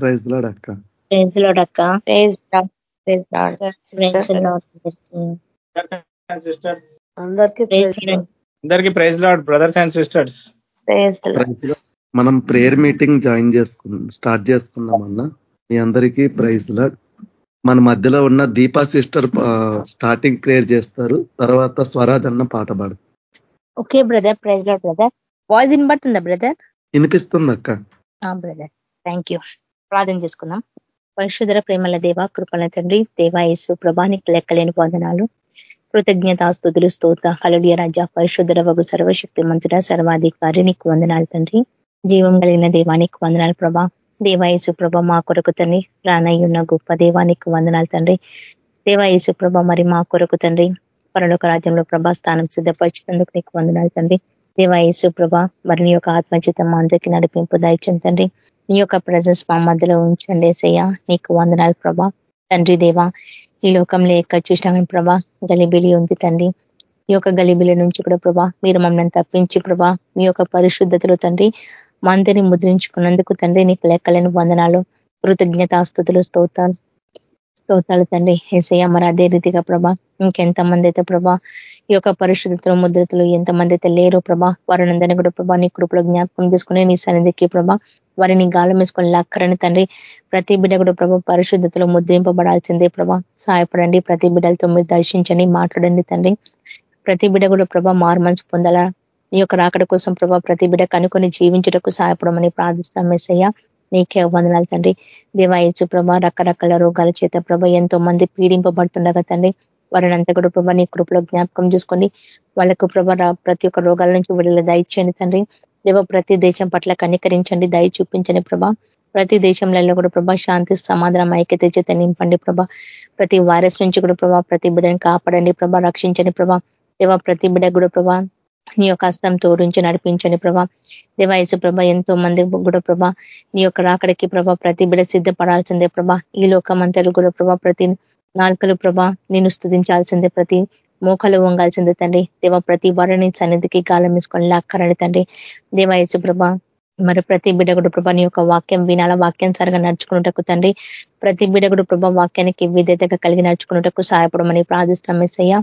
Praise Lord అక్క. Praise Lord అక్క. Praise అందరికి praise Lord. Brothers and sisters మనం ప్రేయర్ మీటింగ్ జాయిన్ చేసుకున్నాం స్టార్ట్ చేసుకున్నాం అన్న. మీ అందరికీ ప్రైజ్ లాడ్. మన మధ్యలో ఉన్న దీపా సిస్టర్ స్టార్టింగ్ ప్రేయర్ చేస్తారు. తర్వాత స్వరాజ్ అన్న పాట పాడు. Okay brother. Praise Lord brother. Voice వినబడుతుందా బ్రదర్? వినిపిస్తుంది అక్క బ్రదర్. థ్యాంక్ యూ ప్రార్థన చేసుకుందాం. పరిశుధర ప్రేమల దేవ కృపల తండ్రి దేవాయసు ప్రభానికి లెక్కలేని వందనాలు. కృతజ్ఞతాస్తుతులు స్తోత కలుడియ రాజ పరిశుద్ధర వగు సర్వశక్తి మంతుడ సర్వాధికారి నీకు వందనాలు తండ్రి. జీవం కలిగిన దేవానికి వందనాలు ప్రభా. దేవాయసు ప్రభ మా కొరకు తండ్రి రానయ్యున్న గొప్ప దేవానికి వందనాలు తండ్రి. దేవాయసు ప్రభ మరి మా కొరకు తండ్రి. పరలోక రాజ్యంలో ప్రభా స్థానం సిద్ధపరిచినందుకు నీకు వందనాలు తండ్రి. దేవాయసు ప్రభ మరి నీ యొక్క ఆత్మచిత మా అందరికీ నడిపింపు దాయిచ్చం తండ్రి. నీ యొక్క ప్రజెన్స్ మా మధ్యలో ఉంచండి సయ్యా నీకు వందనాలు ప్రభా. తండ్రి దేవా ఈ లోకంలో ఎక్కడ చూసినా కానీ ప్రభా గలిబిలి ఉంది తండ్రి. ఈ యొక్క గలిబిలి నుంచి కూడా ప్రభా మీరు మమ్మల్ని తప్పించి ప్రభా మీ యొక్క పరిశుద్ధతలో తండ్రి మందిని ముద్రించుకున్నందుకు తండ్రి నీకు లెక్కలేని వందనాలు కృతజ్ఞతాస్తుతులు స్తోతాలు స్తోతాలు తండ్రి. ఏసయ్య మరి అదే రీతిగా ప్రభా ఇంకెంతమంది అయితే ప్రభా ఈ యొక్క పరిశుద్ధతలు ముద్రతలు ఎంతమంది అయితే లేరు ప్రభా వారినందరినీ కూడా ప్రభా నీ కృపలో జ్ఞాపకం తీసుకునే నీ సన్నిధికి ప్రభా వారిని గాలం వేసుకొని లక్కరని తండ్రి ప్రతి బిడ్డ కూడా ప్రభా పరిశుద్ధతలో ముద్రింపబడాల్సిందే ప్రభా. సహాయపడండి ప్రతి బిడ్డలతో మీరు దర్శించండి మాట్లాడండి తండ్రి. ప్రతి బిడ్డ కూడా ప్రభా మారు మనసు పొందాలా? నీ యొక్క రాకడ కోసం ప్రభా ప్రతి బిడ్డ కనుకొని జీవించటకు సహాయపడమని ప్రార్థిస్తాం మెస్సయ్య నీకే వందనాలు తండ్రి. దేవాయచు ప్రభా రకరకాల రోగాల చేత ప్రభ ఎంతో మంది పీడింపబడుతుండగా తండ్రి వారిని అంతా కూడా ప్రభా నీ కృపలో జ్ఞాపకం చేసుకోండి వాళ్ళకు ప్రభా ప్రతి ఒక్క రోగాల నుంచి విడుదల దయచేయండి తండ్రి. దేవ ప్రతి దేశం పట్ల కనికరించండి దయ చూపించండి ప్రభా. ప్రతి దేశంలో కూడా ప్రభా శాంతి సమాధానం ఐక్యత చేత నింపండి ప్రభా. ప్రతి వైరస్ నుంచి కూడా ప్రభా ప్రతి బిడ్డని కాపాడండి ప్రభా రక్షించండి ప్రభా. దేవ ప్రతి బిడ్డ కూడా ప్రభా నీ యొక్క హస్తం తోడించి నడిపించండి ప్రభా. దేవాయసు ప్రభ ఎంతో మంది కూడా ప్రభా నీ యొక్క రాకడికి ప్రభా ప్రతి బిడ సిద్ధపడాల్సిందే ప్రభా. ఈ లోకం అంతరు కూడా ప్రభా ప్రతి నాలుకలు ప్రభా నేను స్థుతించాల్సిందే ప్రతి మోకలు వంగాల్సిందే తండ్రి. దేవ ప్రతి వారిని సన్నిధికి గాలం వేసుకొని లాక్కరండి తండ్రి. దేవాయచు ప్రభ మరి ప్రతి బిడగుడు ప్రభా నీ యొక్క వాక్యం వినాల? వాక్యం సరిగా నడుచుకున్నటకు తండ్రి ప్రతి బిడగుడు ప్రభా వాక్యానికి విధేతగా కలిగి నడుచుకున్నటకు సహాయపడమని ప్రార్థిస్తాం మెస్సయ్య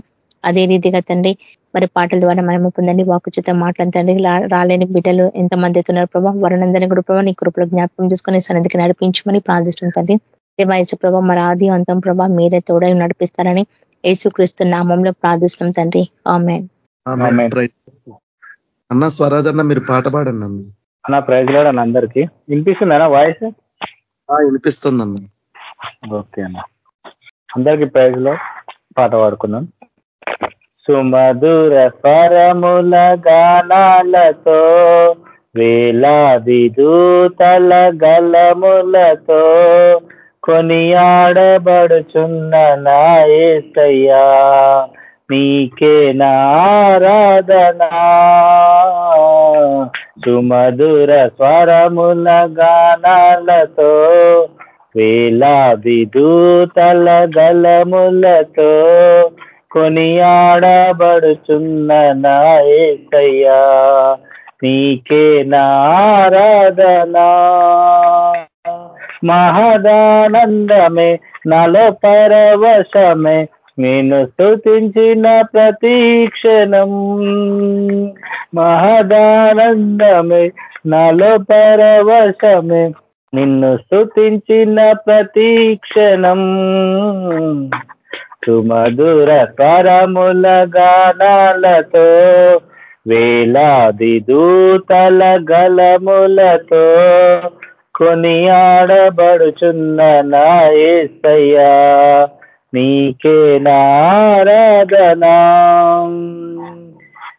అదే రీతిగా తండ్రి మరి పాటల ద్వారా మనము పొందండి వాకు చేత మాట్లాడండి రాలేని బిడ్డలు ఎంతమంది అవుతున్నారు ప్రభావ వరణందరినీ కూడా ప్రభావ నీ కృపలో జ్ఞాపకం చేసుకుని సన్నిధికి నడిపించమని ప్రార్థిస్తుంది తండ్రి. దేవాయసు ప్రభా మరి ఆది అంతం ప్రభా మీరే తోడై నడిపిస్తారని యేసుక్రీస్తు నామంలో ప్రార్థిస్తున్నాం తండ్రి. ఆమె అన్న స్వరాజ్ అన్న మీరు పాట పాడండి అన్న. అన్న ప్రైజ్లో అన్న అందరికి. వినిపిస్తుందన్నా వాయిస్? వినిపిస్తుంది అన్న ఓకే అన్న. అందరికి ప్రైజ్లో పాట పాడుకుందాం. సుమధుర స్వరముల గానాలతో వేలాది దూతల గలములతో కొనియాడబడుచున్న నా ఏసయ్యా నీకే నారాధనా. సుమధుర స్వరముల గానాలతో వేలాది దూతల గలములతో కొనియాడబడుచున్న నా ఏసయ్యా నీకే నారాధనా. మహదానందమే నలో పరవశమే నేను స్థుతించిన ప్రతీక్షణం మహదానందమే నలో పరవశమే నిన్ను స్థుతించిన ప్రతీక్షణం సుమధుర స్వరముల గానాలతో వేలాది దూతల గలములతో కొనియాడబడుచున్న నాయసయ్యా నీకే నారాధనా.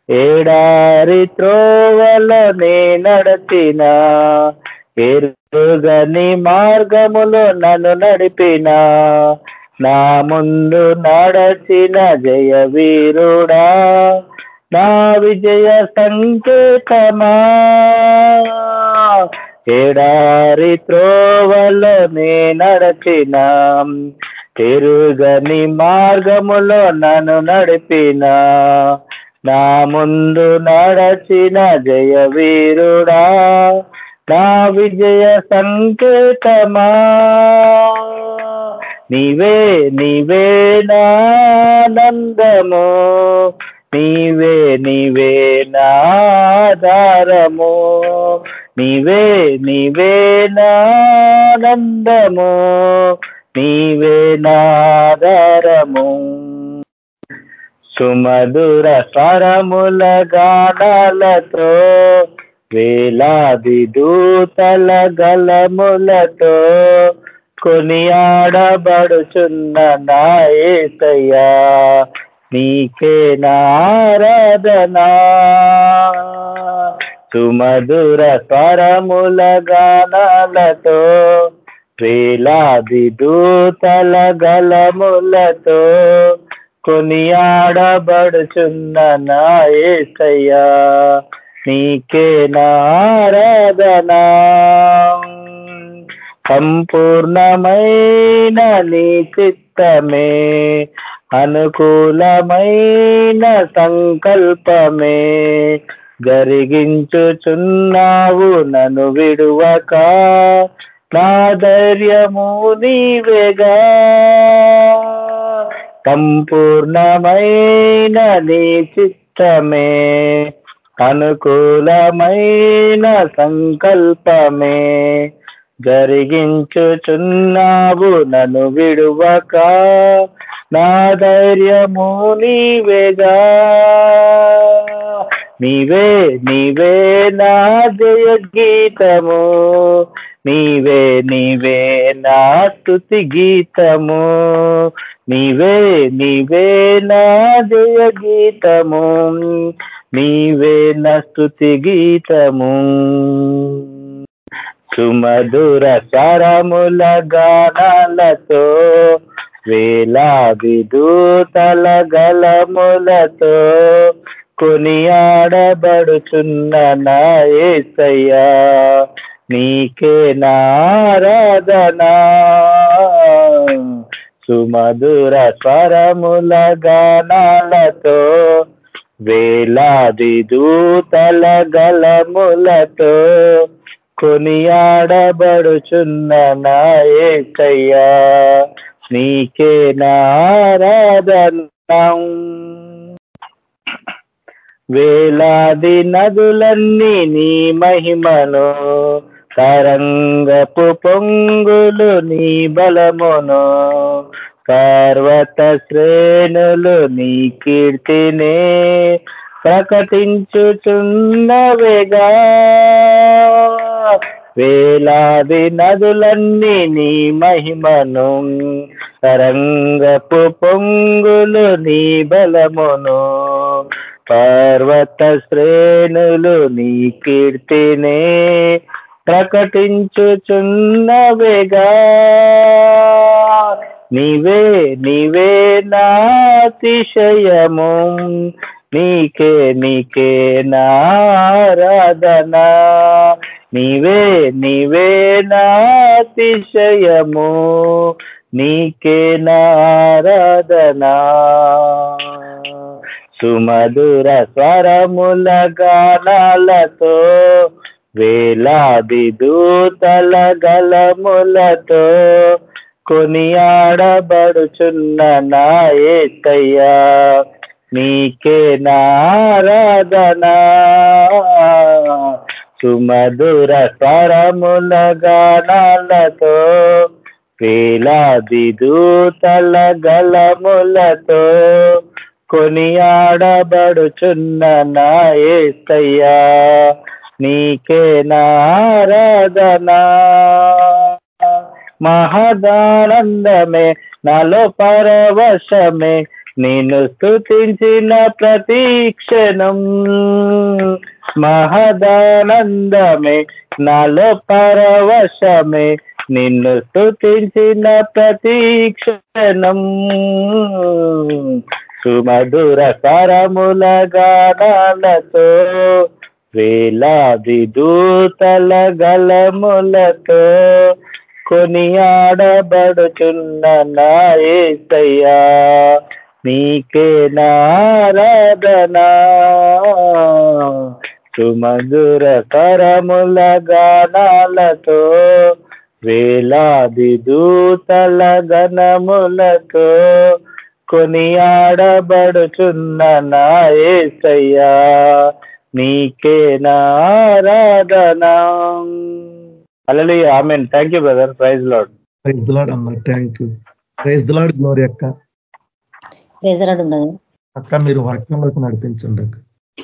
ఏడారి త్రోవల నే నడచిన ఎరుగని మార్గములో నన్ను నడిపిన. నా ముందు నడచిన జయ వీరుడా నా విజయ సంకేతమా? ఎడారి త్రోవలో నే నడచిన తిరుగని మార్గములో నన్ను నడిపిన. నా ముందు నడచిన జయ వీరుడా నా విజయ సంకేతమా? నీవే నీవే నానందము నీవే నీవే నాధారము నీవే నీవే నానందము నీవే నాదరము. సుమధుర స్వరముల గానాలతో వేలాది దూతల గలములతో కొనియాడబడుచున్న నాయసయ్యా నీకే నారదనా సుమధుర స్వరముల గానాలతో వేలాది దూతల గలములతో కొనియాడబడుచున్న నా ఏసయ్యా నీకే నారాధనా సంపూర్ణమైన నీ చిత్తమే అనుకూలమైన సంకల్పమే గరిగించుచున్నావు నన్ను విడువక. నా ధైర్యము నీవేగా. సంపూర్ణమైన నీ చిత్తమే అనుకూలమైన సంకల్పమే. జరిగించుచున్నావు నన్ను విడువక. నా ధైర్యము నీవేగా. నీవే నీవే నా జయ గీతము నీవే నీవే నా స్తుతి గీతము. నీవే నీవే నా జయ గీతము నీవే నా స్తుతి గీతము. సుమధుర చరముల గానాలతో వేలాది దూతల గలములతో కొనియాడబడుచున్న నా ఏసయ్యా నీకే నారాధనా. సుమధుర స్వరముల గానాలతో వేలాది దూతల గలములతో కొనియాడబడుచున్న నా ఏసయ్యా నీకే నారాధనం. వేలాది నదులన్నీ నీ మహిమను తరంగపు పొంగులు నీ బలమును పర్వత శ్రేణులు నీ కీర్తినే ప్రకటించుచున్నవేగా వేలాది నదులన్నీ నీ మహిమను తరంగపు పొంగులు నీ బలమును పర్వత శ్రేణులు నీ కీర్తినే ప్రకటించుచున్నవేగా నీవే నీవే నాతిశయము నీకే నీకే నారాధనా నీవే నీవే నాతిశయము నీకే నారాధనా సుమధుర స్వరముల గానాలతో వేలాది దూతల గలములతో కొనియాడబడుచున్న నా ఏసయ్యా నీకే నారాధనా. సుమధుర స్వరముల గానాలతో వేలాది దూతల గలములతో కొనియాడబడుచున్న నా ఏసయ్యా నీకే నారాధనా. మహదానందమే నాలో పరవశమే నిన్ను స్థుతించిన ప్రతీక్షణం మహదానందమే నాలో పరవశమే నిన్ను స్థుతించిన ప్రతీక్షణం సుమధుర కరముల గానాలతో వేలాది దూతల గలములతో కొనియాడబడుచున్న నా ఏసయ్యా నీకే నారాధనా సుమధుర కరముల గానాలతో వేలాది దూతల గణములతో కొనియాడబడుచున్న నా ఏసయ్యా నీకే నారాధనా అలలి amen. Thank you brother praise Lord praise Lord అమ్మ. Thank you praise Lord glory అక్క. ప్రెజరాడు బ్రదర్ అక్క మీరు వాక్యంలోకి నడిపించండి అక్క.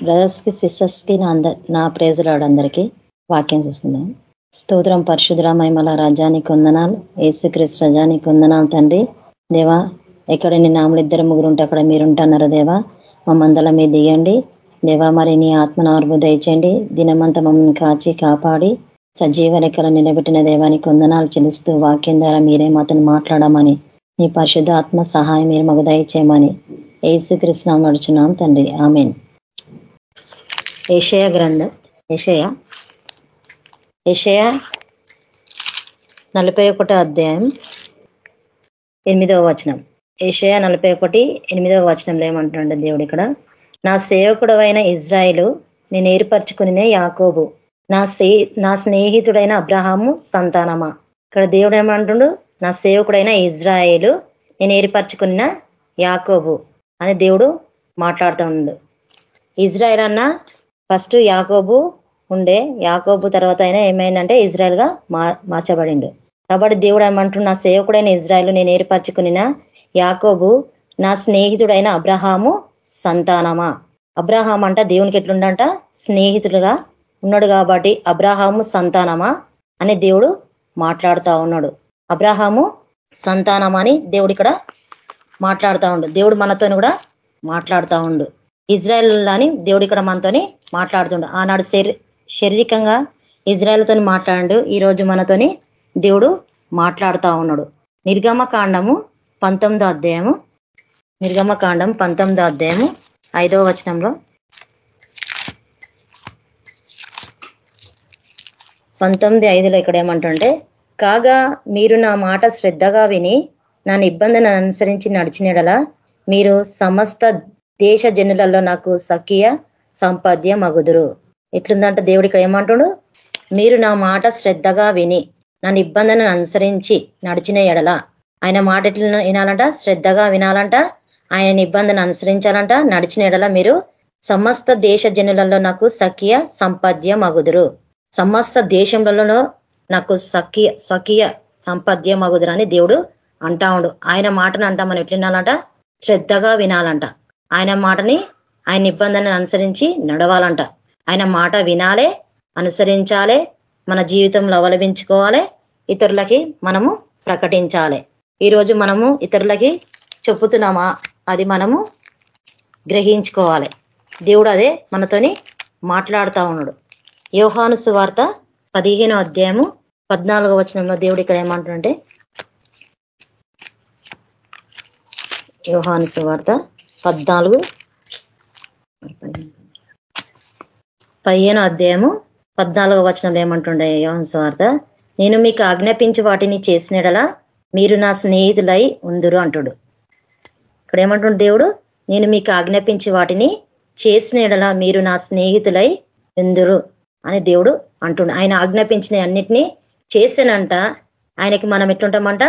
బ్రదర్స్కి సిస్టర్స్కి నా అందరి నా ప్రేజరాడు అందరికీ వాక్యం చూసుకుందాం. స్తోత్రం పరిశుద్ధ మహిమల రాజానికి వందనాలు. ఏసుక్రీస్తు రజానికి వందనాలు తండ్రి. దేవా ఎక్కడ నీ నాములు ఇద్దరు ముగ్గురు ఉంటే అక్కడ మీరుంటున్నారు దేవా. మా మందల మీద దిగండి. దేవా మరి నీ ఆత్మనార్పు దయచేయండి. దినమంతా మమ్మల్ని కాచి కాపాడి సజీవ లెక్కలు నిలబెట్టిన దేవానికి వందనాలు చెల్లిస్తూ వాక్యం ద్వారా మీరే మాతను మాట్లాడమని నీ పరిశుద్ధ ఆత్మ సహాయం మీరు మాకు దయచేయమని ఏసుకృష్ణ నడుచున్నాం తండ్రి. ఆమెన్. ఏషయ గ్రంథం ఏషయ ఏషయ నలభై అధ్యాయం ఎనిమిదవ వచనం. ఏషయ నలభై ఒకటి ఎనిమిదవ వచనంలో ఏమంటున్నాడు దేవుడు ఇక్కడ? నా సేవకుడు అయిన ఇజ్రాయిలు నేను ఏర్పరచుకునే యాకోబు. నా సే నా స్నేహితుడైన అబ్రహాము సంతానమా? ఇక్కడ దేవుడు ఏమంటుండు? నా సేవకుడైన ఇజ్రాయేలు నేను ఏర్పరచుకున్న యాకోబు అని దేవుడు మాట్లాడుతూ ఉండు ఇజ్రాయెల్ అన్న ఫస్ట్ యాకోబు ఉండే. యాకోబు తర్వాత అయినా ఏమైందంటే ఇజ్రాయెల్గా మార్చబడిండు. కాబట్టి దేవుడు ఏమంటుండు? నా సేవకుడైన ఇజ్రాయెల్ నేను ఏర్పరచుకున్న యాకోబు నా స్నేహితుడైన అబ్రహాము సంతానమా? అబ్రహాం అంట దేవునికి ఎట్లుండంట? స్నేహితుడుగా ఉన్నాడు కాబట్టి అబ్రహాము సంతానమా? అని దేవుడు మాట్లాడుతా ఉన్నాడు. అబ్రహాము సంతానమా అని దేవుడు ఇక్కడ మాట్లాడుతూ ఉండు. దేవుడు మనతో కూడా మాట్లాడుతూ ఉండు. ఇజ్రాయెల్ అని దేవుడు ఇక్కడ మనతోని మాట్లాడుతుండు ఆనాడు శారీరకంగా ఇజ్రాయెల్తో మాట్లాడు ఈరోజు మనతోని దేవుడు మాట్లాడుతూ ఉన్నాడు. నిర్గమ కాండము పంతొమ్మిదో అధ్యాయము. నిర్గమ కాండం పంతొమ్మిదో అధ్యాయము ఐదవ వచనంలో. పంతొమ్మిది ఐదులో ఇక్కడ ఏమంటుంటే కాగా మీరు నా మాట శ్రద్ధగా విని నా నిబంధన అనుసరించి నడిచినడలా మీరు సమస్త దేశ జనులలో నాకు సఖియ సంపాద్య మగుదురు. ఎట్లుందంట దేవుడు ఇక్కడ ఏమంటాడు? మీరు నా మాట శ్రద్ధగా విని నా నిబంధనను అనుసరించి నడిచిన ఎడల. ఆయన మాట ఎట్లు వినాలంట? శ్రద్ధగా వినాలంట. ఆయన నిబంధన అనుసరించాలంట. నడిచిన ఎడల మీరు సమస్త దేశ జనులలో నాకు సఖీయ సంపద్య మగుదురు సమస్త దేశంలో నాకు సఖీయ స్వకీయ సంపద్య మగుదురు అని దేవుడు అంటా ఉండు. ఆయన మాటను అంటా మనం ఎట్లు వినాలంట? శ్రద్ధగా వినాలంట. ఆయన మాటని ఆయన నిబంధనను అనుసరించి నడవాలంట. ఆయన మాట వినాలే అనుసరించాలే మన జీవితంలో అవలంబించుకోవాలి ఇతరులకి మనము ప్రకటించాలి. ఈరోజు మనము ఇతరులకి చెప్పుతున్నామా? అది మనము గ్రహించుకోవాలి. దేవుడు అదే మనతోని మాట్లాడుతూ ఉన్నాడు. యోహాను సువార్త పదిహేనో అధ్యాయము పద్నాలుగో వచనంలో దేవుడు ఇక్కడ ఏమంటుంటే యోహాను సువార్త పద్నాలుగు పదిహేను అధ్యాయము పద్నాలుగో వచనంలో ఏమంటుండే యోహాను సువార్త? నేను మీకు ఆజ్ఞాపించి వాటిని చేసినడలా మీరు నా స్నేహితులై ఉందురు అంటుడు. ఇక్కడ ఏమంటుండు దేవుడు? నేను మీకు ఆజ్ఞాపించి వాటిని చేసినడలా మీరు నా స్నేహితులై ఉందురు అని దేవుడు అంటుండు. ఆయన ఆజ్ఞాపించిన అన్నిటినీ చేసానంట ఆయనకి మనం ఎట్లుంటామంట?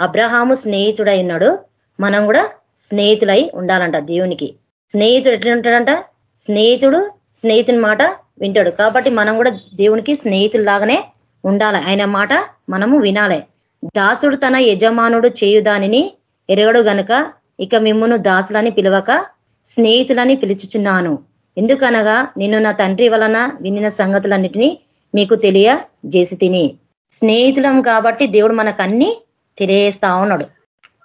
అబ్రహాము స్నేహితుడై ఉన్నాడు. మనం కూడా స్నేహితులై ఉండాలంట దేవునికి. స్నేహితుడు ఎట్లుంటాడంట? స్నేహితుడు స్నేహితుని మాట వింటాడు. కాబట్టి మనం కూడా దేవునికి స్నేహితుల్లాగానే ఉండాలి. ఆయన మాట మనము వినాలి. దాసుడు తన యజమానుడు చేయు దానిని ఎరగడు గనుక ఇక మిమ్మును దాసులని పిలవక స్నేహితులని పిలుచుచున్నాను. ఎందుకనగా నిన్ను నా తండ్రి వలన వినిన సంగతులన్నిటినీ మీకు తెలియ చేసి తిని. స్నేహితులం కాబట్టి దేవుడు మనకు అన్ని తెలియజేస్తా ఉన్నాడు.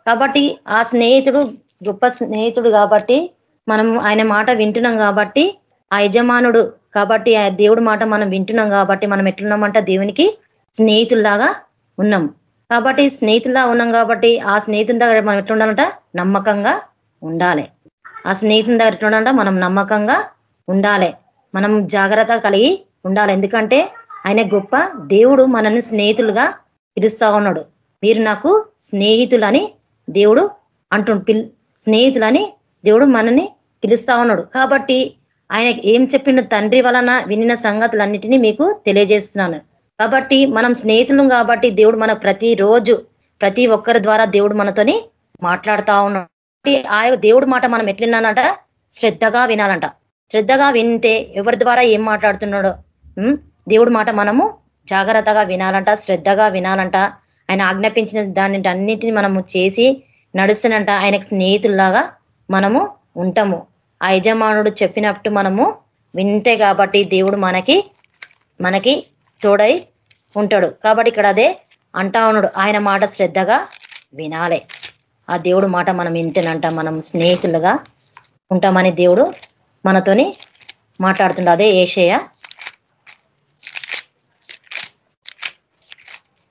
కాబట్టి ఆ స్నేహితుడు గొప్ప స్నేహితుడు కాబట్టి మనం ఆయన మాట వింటున్నాం కాబట్టి ఆ యజమానుడు కాబట్టి ఆ దేవుడు మాట మనం వింటున్నాం కాబట్టి మనం ఎట్లున్నామంట దేవునికి స్నేహితుల్లాగా ఉన్నాం. కాబట్టి స్నేహితులా ఉన్నాం కాబట్టి ఆ స్నేహితుల దగ్గర మనం ఎట్లుండాలంట నమ్మకంగా ఉండాలి. ఆ స్నేహితుల దగ్గర ఎట్లుండాలంట మనం నమ్మకంగా ఉండాలి. మనం జాగ్రత్త కలిగి ఉండాలి. ఎందుకంటే ఆయన గొప్ప దేవుడు మనల్ని స్నేహితులుగా పిలుస్తా ఉన్నాడు. మీరు నాకు స్నేహితులని దేవుడు అంటుండు స్నేహితులని దేవుడు మనల్ని పిలుస్తా ఉన్నాడు. కాబట్టి ఆయన ఏం చెప్పిండు తండ్రి వలన వినిన సంగతులన్నిటినీ మీకు తెలియజేస్తున్నాను. కాబట్టి మనం స్నేహితులం కాబట్టి దేవుడు మన ప్రతిరోజు ప్రతి ఒక్కరి ద్వారా దేవుడు మనతోని మాట్లాడుతా ఉన్నాడు. ఆ దేవుడు మాట మనం ఎట్లున్నానంట శ్రద్ధగా వినాలంట. శ్రద్ధగా వింటే ఎవరి ద్వారా ఏం మాట్లాడుతున్నాడో దేవుడు మాట మనము జాగ్రత్తగా వినాలంట శ్రద్ధగా వినాలంట. ఆయన ఆజ్ఞాపించిన దాని అన్నిటిని మనము చేసి నడుస్తున్నంట ఆయనకు స్నేహితుల్లాగా మనము ఉంటాము. ఆ యజమానుడు చెప్పినట్టు మనము వింటే కాబట్టి దేవుడు మనకి మనకి తోడై ఉంటాడు. కాబట్టి ఇక్కడ అదే అంటా ఉన్నాడు. ఆయన మాట శ్రద్ధగా వినాలే. ఆ దేవుడు మాట మనం ఇంతేనంట మనం స్నేహితులుగా ఉంటామని దేవుడు మనతోని మాట్లాడుతుండ. అదే ఏషయ.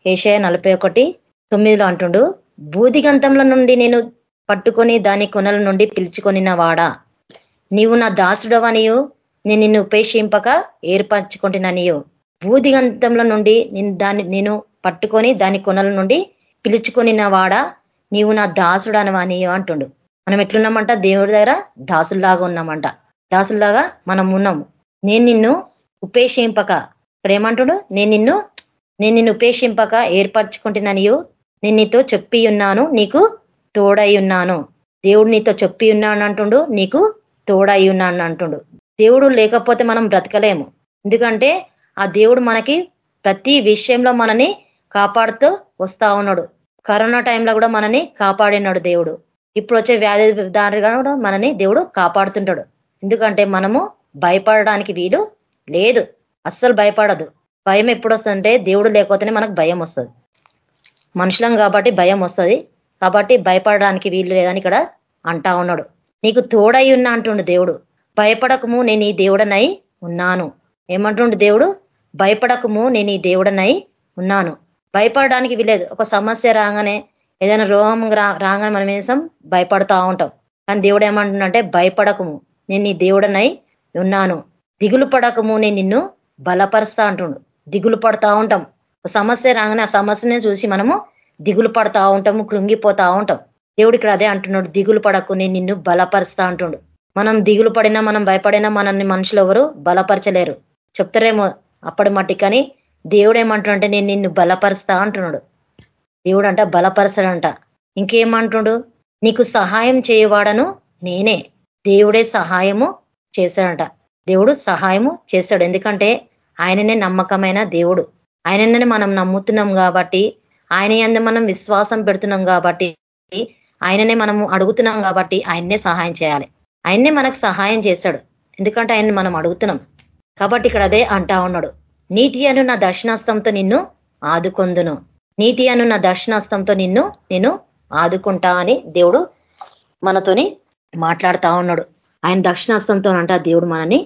ఏషయ నలభై ఒకటి తొమ్మిదిలో అంటుండు బూదిగంతంల నుండి నేను పట్టుకొని దాని కొనల నుండి పిలుచుకొనిన వాడా? నీవు నా దాసుడవనియు. నేను నిన్ను ఉపేక్షింపక ఏర్పరచుకుంటున్నానియో. బూదిగంతంల నుండి నేను దాన్ని నేను పట్టుకొని దాని కొనల నుండి పిలుచుకొనిన వాడా నీవు నా దాసుడు దాసుడనవనియో అంటుండు. మనం ఎట్లున్నామంట? దేవుడి దగ్గర దాసుల్లాగా ఉన్నామంట. దాసుల్లాగా మనం ఉన్నాము. నేను నిన్ను ఉపేక్షింపక. ఇక్కడ ఏమంటుడు? నేను నిన్ను నేను నిన్ను ఉపేక్షింపక ఏర్పరచుకుంటున్నానియో నేను నీతో చెప్పి ఉన్నాను నీకు తోడై ఉన్నాను దేవుడు నీతో చెప్పి ఉన్నాను అంటుండు నీకు తోడై ఉన్నాను అంటుండు. దేవుడు లేకపోతే మనం బ్రతకలేము. ఎందుకంటే ఆ దేవుడు మనకి ప్రతి విషయంలో మనని కాపాడుతూ వస్తా ఉన్నాడు. కరోనా టైంలో కూడా మనని కాపాడినాడు దేవుడు. ఇప్పుడు వచ్చే వ్యాధి దారిగా కూడా మనని దేవుడు కాపాడుతుంటాడు. ఎందుకంటే మనము భయపడడానికి వీలు లేదు. అస్సలు భయపడదు. భయం ఎప్పుడు వస్తుందంటే దేవుడు లేకపోతేనే మనకు భయం వస్తుంది. మనుషులం కాబట్టి భయం వస్తుంది. కాబట్టి భయపడడానికి వీలు లేదని ఇక్కడ అంటా ఉన్నాడు. నీకు తోడై ఉన్నా అంటుండు దేవుడు. భయపడకము నేను ఈ దేవుడనై ఉన్నాను. ఏమంటుండు దేవుడు? భయపడకము నేను ఈ దేవుడనై ఉన్నాను. భయపడడానికి వీలేదు ఒక సమస్య రాగానే ఏదైనా రోగం రాగానే మనం ఏసం భయపడతా ఉంటాం. కానీ దేవుడు ఏమంటుండంటే భయపడకము నేను నీ దేవుడనై ఉన్నాను. దిగులు పడకము నేను నిన్ను బలపరుస్తా అంటుండు. దిగులు పడతా ఉంటాం. సమస్య రాగానే ఆ సమస్యనే చూసి మనము దిగులు పడతా ఉంటాము కృంగిపోతా ఉంటాం. దేవుడు ఇక్కడ అదే అంటున్నాడు దిగులు పడకు నేను నిన్ను బలపరుస్తా అంటుండు. మనం దిగులు పడినా మనం భయపడినా మనల్ని మనుషులు ఎవరు బలపరచలేరు. చెప్తారేమో అప్పటి మట్టి కానీ దేవుడు ఏమంటుంటే నేను నిన్ను బలపరుస్తా అంటున్నాడు. దేవుడు అంట బలపరచడంట ఇంకేమంటుడు నీకు సహాయం చేయవాడను నేనే. దేవుడే సహాయము చేశాడంట. దేవుడు సహాయము చేశాడు ఎందుకంటే ఆయననే నమ్మకమైన దేవుడు. ఆయననే మనం నమ్ముతున్నాం కాబట్టి ఆయన అందు మనం విశ్వాసం పెడుతున్నాం కాబట్టి ఆయననే మనము అడుగుతున్నాం కాబట్టి ఆయన్నే సహాయం చేయాలి. ఆయన్నే మనకు సహాయం చేశాడు ఎందుకంటే ఆయన్ని మనం అడుగుతున్నాం. కాబట్టి ఇక్కడ అదే అంటా ఉన్నాడు. నీతి అను నా దర్శనాస్తంతో నిన్ను ఆదుకొందును. నీతి అను నా దర్శనాస్తంతో నిన్ను నేను ఆదుకుంటా అని దేవుడు మనతోని మాట్లాడుతా ఉన్నాడు. ఆయన దక్షిణాస్తంతో అంట దేవుడు మనని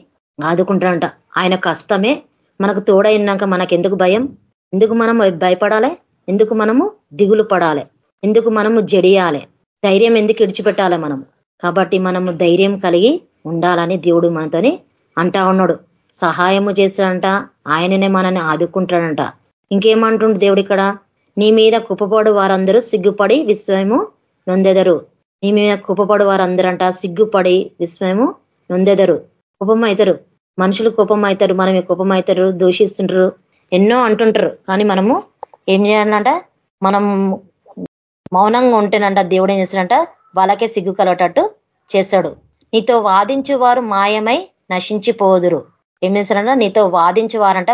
ఆదుకుంటాడంట. ఆయన కష్టమే మనకు తోడైనాక మనకు ఎందుకు భయం? ఎందుకు మనం భయపడాలి? ఎందుకు మనము దిగులు పడాలి? ఎందుకు మనము జడియాలి? ధైర్యం ఎందుకు ఇడిచిపెట్టాలి మనము? కాబట్టి మనము ధైర్యం కలిగి ఉండాలని దేవుడు మనతోని అంటా ఉన్నాడు. సహాయము చేశాడంట. ఆయననే మనని ఆదుకుంటాడంట. ఇంకేమంటుండు దేవుడు ఇక్కడ నీ మీద కుప్పపడు వారందరూ సిగ్గుపడి విశ్వము నొందెదరు. నీ మీద కుప్పపడు వారందరంట సిగ్గుపడి విశ్వము నొందెదరు. కుపమవుతారు మనుషులు కుపమవుతారు అవుతారు మనం కుపమవుతారు అవుతారు దూషిస్తుంటారు. ఎన్నో అంటుంటారు. కానీ మనము ఏం చేయాలంట? మనం మౌనంగా ఉంటేనంట దేవుడు ఏం చేస్తాడంట? వాళ్ళకే సిగ్గు కలగటట్టు చేస్తాడు. నీతో వాదించు వారు మాయమై నశించిపోదురు. ఏం చేస్తారంట నీతో వాదించేవారంట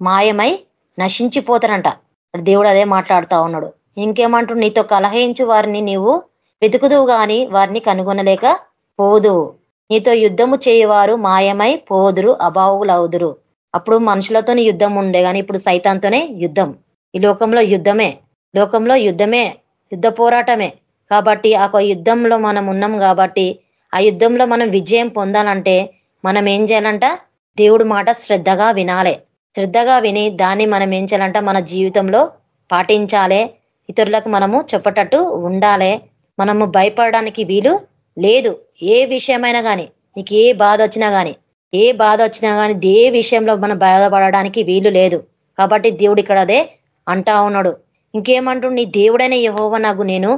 మాయమై నశించిపోతారంట. దేవుడు అదే మాట్లాడుతా ఉన్నాడు. ఇంకేమంటు నీతో కలహించు వారిని నీవు వెతుకుదువు కానీ వారిని కనుగొనలేక పోదు. నీతో యుద్ధము చేయవారు మాయమై పోదురు అభావులవుదురు అప్పుడు మనుషులతోనే యుద్ధం ఉండే కానీ ఇప్పుడు సైతాంతోనే యుద్ధం. ఈ లోకంలో యుద్ధమే. లోకంలో యుద్ధమే. యుద్ధ పోరాటమే. కాబట్టి ఆ యుద్ధంలో మనం ఉన్నాం కాబట్టి ఆ యుద్ధంలో మనం విజయం పొందాలంటే మనం ఏం చేయాలంట? దేవుడు మాట శ్రద్ధగా వినాలే. శ్రద్ధగా విని దాన్ని మనం ఏం చేయాలంట మన జీవితంలో పాటించాలే. ఇతరులకు మనము చెప్పటట్టు ఉండాలే. మనము భయపడడానికి వీలు లేదు. ఏ విషయమైనా కానీ నీకు ఏ బాధ వచ్చినా కానీ ఏ బాధ వచ్చినా కానీ ఏ విషయంలో మనం బాధపడడానికి వీలు లేదు. కాబట్టి దేవుడు ఇక్కడ అదే అంటా ఉన్నాడు. ఇంకేమంటు నీ దేవుడైన యహోవ నాకు నేను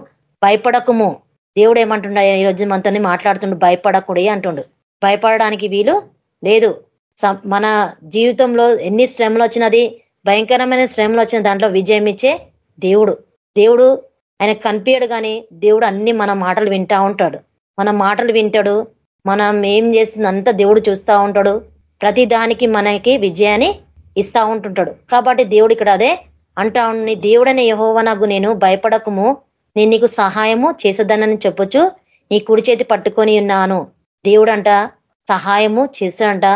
భయపడకుము. దేవుడు ఏమంటుండ ఈరోజు మనతోని మాట్లాడుతుండు భయపడకుడి అంటుండు. భయపడడానికి వీలు లేదు. మన జీవితంలో ఎన్ని శ్రమలు వచ్చినది భయంకరమైన శ్రమలు వచ్చిన దాంట్లో విజయం ఇచ్చే దేవుడు. దేవుడు ఆయన కనిపించడు కానీ దేవుడు అన్ని మన మాటలు వింటా ఉంటాడు. మన మాటలు వింటాడు మనం ఏం చేస్తుంది అంతా దేవుడు చూస్తూ ఉంటాడు. ప్రతి దానికి మనకి విజయాన్ని ఇస్తా ఉంటుంటాడు. కాబట్టి దేవుడు ఇక్కడ అదే అంటా ఉండి దేవుడని యహోవనకు నేను భయపడకము నేను నీకు సహాయము చేసేదానని చెప్పొచ్చు నీ కుడి చేతి పట్టుకొని ఉన్నాను. దేవుడంట సహాయము చేశాడంట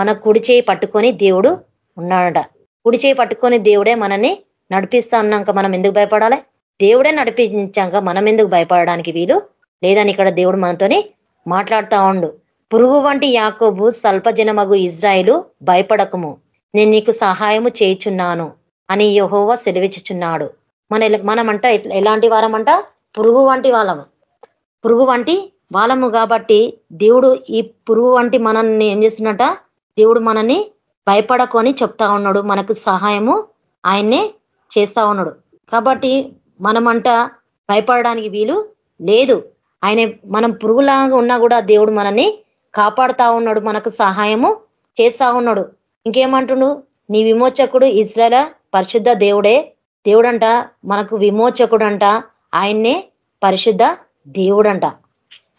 మన కుడి చేయి పట్టుకొని దేవుడు ఉన్నాడట. కుడి చేయి పట్టుకొని దేవుడే మనల్ని నడిపిస్తా ఉన్నాక మనం ఎందుకు భయపడాలి? దేవుడే నడిపించాక మనం ఎందుకు భయపడడానికి వీలు? లేదని ఇక్కడ దేవుడు మనతోని మాట్లాడుతా ఉండు. పురుగు వంటి యాకోబు స్వల్పజనమగు ఇజ్రాయిలు భయపడకము. నేను నీకు సహాయము చేయుచున్నాను అని యహోవ సెలవిచ్చుచున్నాడు. మన మనమంట ఎలాంటి వారమంట? పురుగు వంటి వాళ్ళము. పురుగు వంటి వాళ్ళము కాబట్టి దేవుడు ఈ పురుగు వంటి మనల్ని ఏం చేస్తున్నట? దేవుడు మనల్ని అని చెప్తా ఉన్నాడు. మనకు సహాయము ఆయన్నే చేస్తా ఉన్నాడు. కాబట్టి మనమంట భయపడడానికి వీలు లేదు. ఆయన మనం పురుగులాగా ఉన్నా కూడా దేవుడు మనల్ని కాపాడుతా ఉన్నాడు. మనకు సహాయము చేస్తా ఉన్నాడు. ఇంకేమంటున్నాడు నీ విమోచకుడు ఇజ్రాయల పరిశుద్ధ దేవుడే. దేవుడంట మనకు విమోచకుడు అంట ఆయన్నే పరిశుద్ధ దేవుడంట.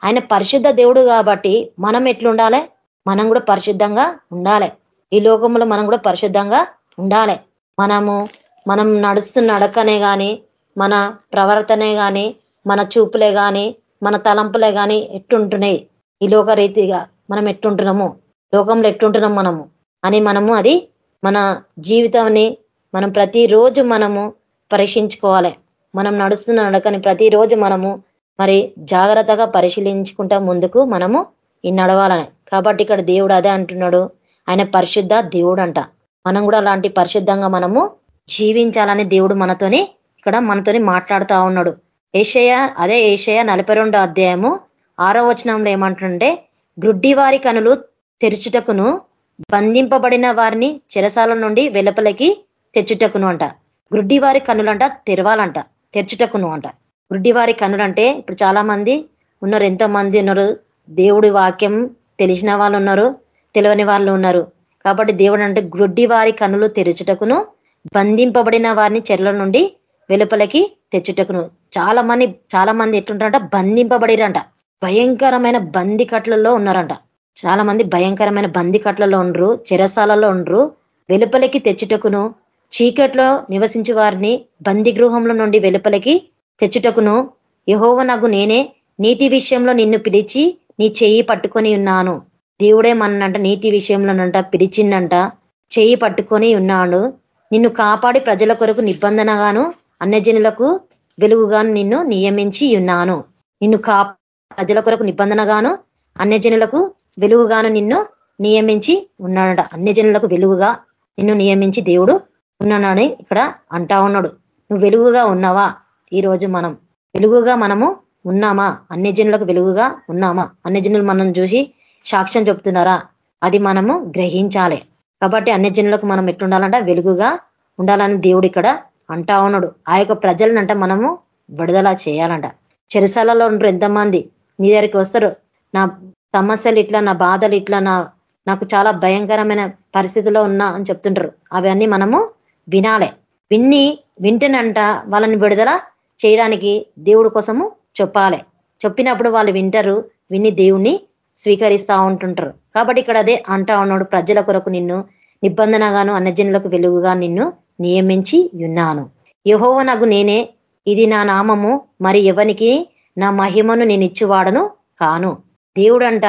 ఆయన పరిశుద్ధ దేవుడు కాబట్టి మనం ఎట్లుండాలి? మనం కూడా పరిశుద్ధంగా ఉండాలి. ఈ లోకంలో మనం కూడా పరిశుద్ధంగా ఉండాలి. మనము మనం నడుస్తున్న నడకనే కానీ మన ప్రవర్తనే కానీ మన చూపులే కానీ మన తలంపులే కానీ ఎట్టుంటున్నాయి? ఈ లోక రీతిగా మనం ఎట్టుంటున్నాము? లోకంలో ఎట్టుంటున్నాం మనము? అని మనము అది మన జీవితాన్ని మనం ప్రతిరోజు మనము పరీక్షించుకోవాలి. మనం నడుస్తున్న నడకని ప్రతిరోజు మనము మరి జాగ్రత్తగా పరిశీలించుకుంటా ముందుకు మనము ఈ నడవాలని. కాబట్టి ఇక్కడ దేవుడు అదే అంటున్నాడు. ఆయన పరిశుద్ధ దేవుడు అంట మనం కూడా అలాంటి పరిశుద్ధంగా మనము జీవించాలని దేవుడు మనతోని ఇక్కడ మనతోని మాట్లాడుతూ ఉన్నాడు. ఏషయ అదే ఏషయ నలభై అధ్యాయము ఆరో వచనంలో ఏమంటుంటే గ్రుడ్డి వారి కనులు తెరుచుటకును బంధింపబడిన వారిని చెరసాల నుండి వెలుపలకి తెచ్చుటకును అంట. గ్రుడ్డి వారి కనులంట తెరవాలంట తెరచుటకును అంట. గ్రుడ్డి వారి కనులంటే ఇప్పుడు చాలా మంది ఉన్నారు ఎంతో మంది ఉన్నారు. దేవుడి వాక్యం తెలిసిన వాళ్ళు ఉన్నారు తెలియని వాళ్ళు ఉన్నారు. కాబట్టి దేవుడు అంటే గ్రుడ్డి వారి కనులు తెరుచుటకును బంధింపబడిన వారిని చెర్ల నుండి వెలుపలకి తెచ్చుటకును. చాలా మంది చాలా మంది ఎట్లుంటారంట? బంధింపబడిరంట. భయంకరమైన బంది కట్లలో ఉన్నారంట. చాలా మంది భయంకరమైన బంది కట్లలో ఉండరు చెరసాలలో ఉండరు వెలుపలకి తెచ్చుటకును చీకట్లో నివసించే వారిని బంది గృహంలో నుండి వెలుపలకి తెచ్చుటకును. యహోవ నాకు నేనే నీతి విషయంలో నిన్ను పిలిచి నీ చెయ్యి పట్టుకొని ఉన్నాను. దేవుడే మనంట నీతి విషయంలోనంట పిలిచిందంట చెయ్యి పట్టుకొని ఉన్నాడు. నిన్ను కాపాడి ప్రజల కొరకు నిబంధనగాను అన్యజనులకు వెలుగుగాను నిన్ను నియమించి ఉన్నాను. నిన్ను కా ప్రజల కొరకు నిబంధనగాను అన్యజనులకు వెలుగుగాను నిన్ను నియమించి ఉన్నాడట. అన్యజనులకు వెలుగుగా నిన్ను నియమించి దేవుడు ఉన్నానని ఇక్కడ అంటా ఉన్నాడు. నువ్వు వెలుగుగా ఉన్నావా? ఈరోజు మనం వెలుగుగా మనము ఉన్నామా? అన్యజనులకు వెలుగుగా ఉన్నామా? అన్యజనులు మనం చూసి సాక్ష్యం చెప్తున్నారా అది మనము గ్రహించాలి. కాబట్టి అన్యజనులకు మనం ఎట్లుండాలంట వెలుగుగా ఉండాలని దేవుడు ఇక్కడ అంటా ఉన్నాడు. ఆ యొక్క ప్రజలనంట మనము విడుదల చేయాలంట. చెరసాలలో ఉండరు ఎంతమంది? నీ దగ్గరికి వస్తారు. నా సమస్యలు ఇట్లా నా బాధలు ఇట్లా నా నాకు చాలా భయంకరమైన పరిస్థితిలో ఉన్నా అని చెప్తుంటారు అవన్నీ మనము వినాలే. విన్ని వింటేనంట వాళ్ళని విడుదల చేయడానికి దేవుడి కోసము చెప్పాలి. చెప్పినప్పుడు వాళ్ళు వింటారు విని దేవుణ్ణి స్వీకరిస్తా ఉంటుంటారు. కాబట్టి ఇక్కడ అదే అంటా ఉన్నాడు ప్రజల కొరకు నిన్ను నిబంధనగాను అన్నజనులకు వెలుగుగా నిన్ను నియమించి ఉన్నాను. యహోవ నేనే ఇది నా నామము మరి ఎవనికి నా మహిమను నేను ఇచ్చివాడను కాను. దేవుడంట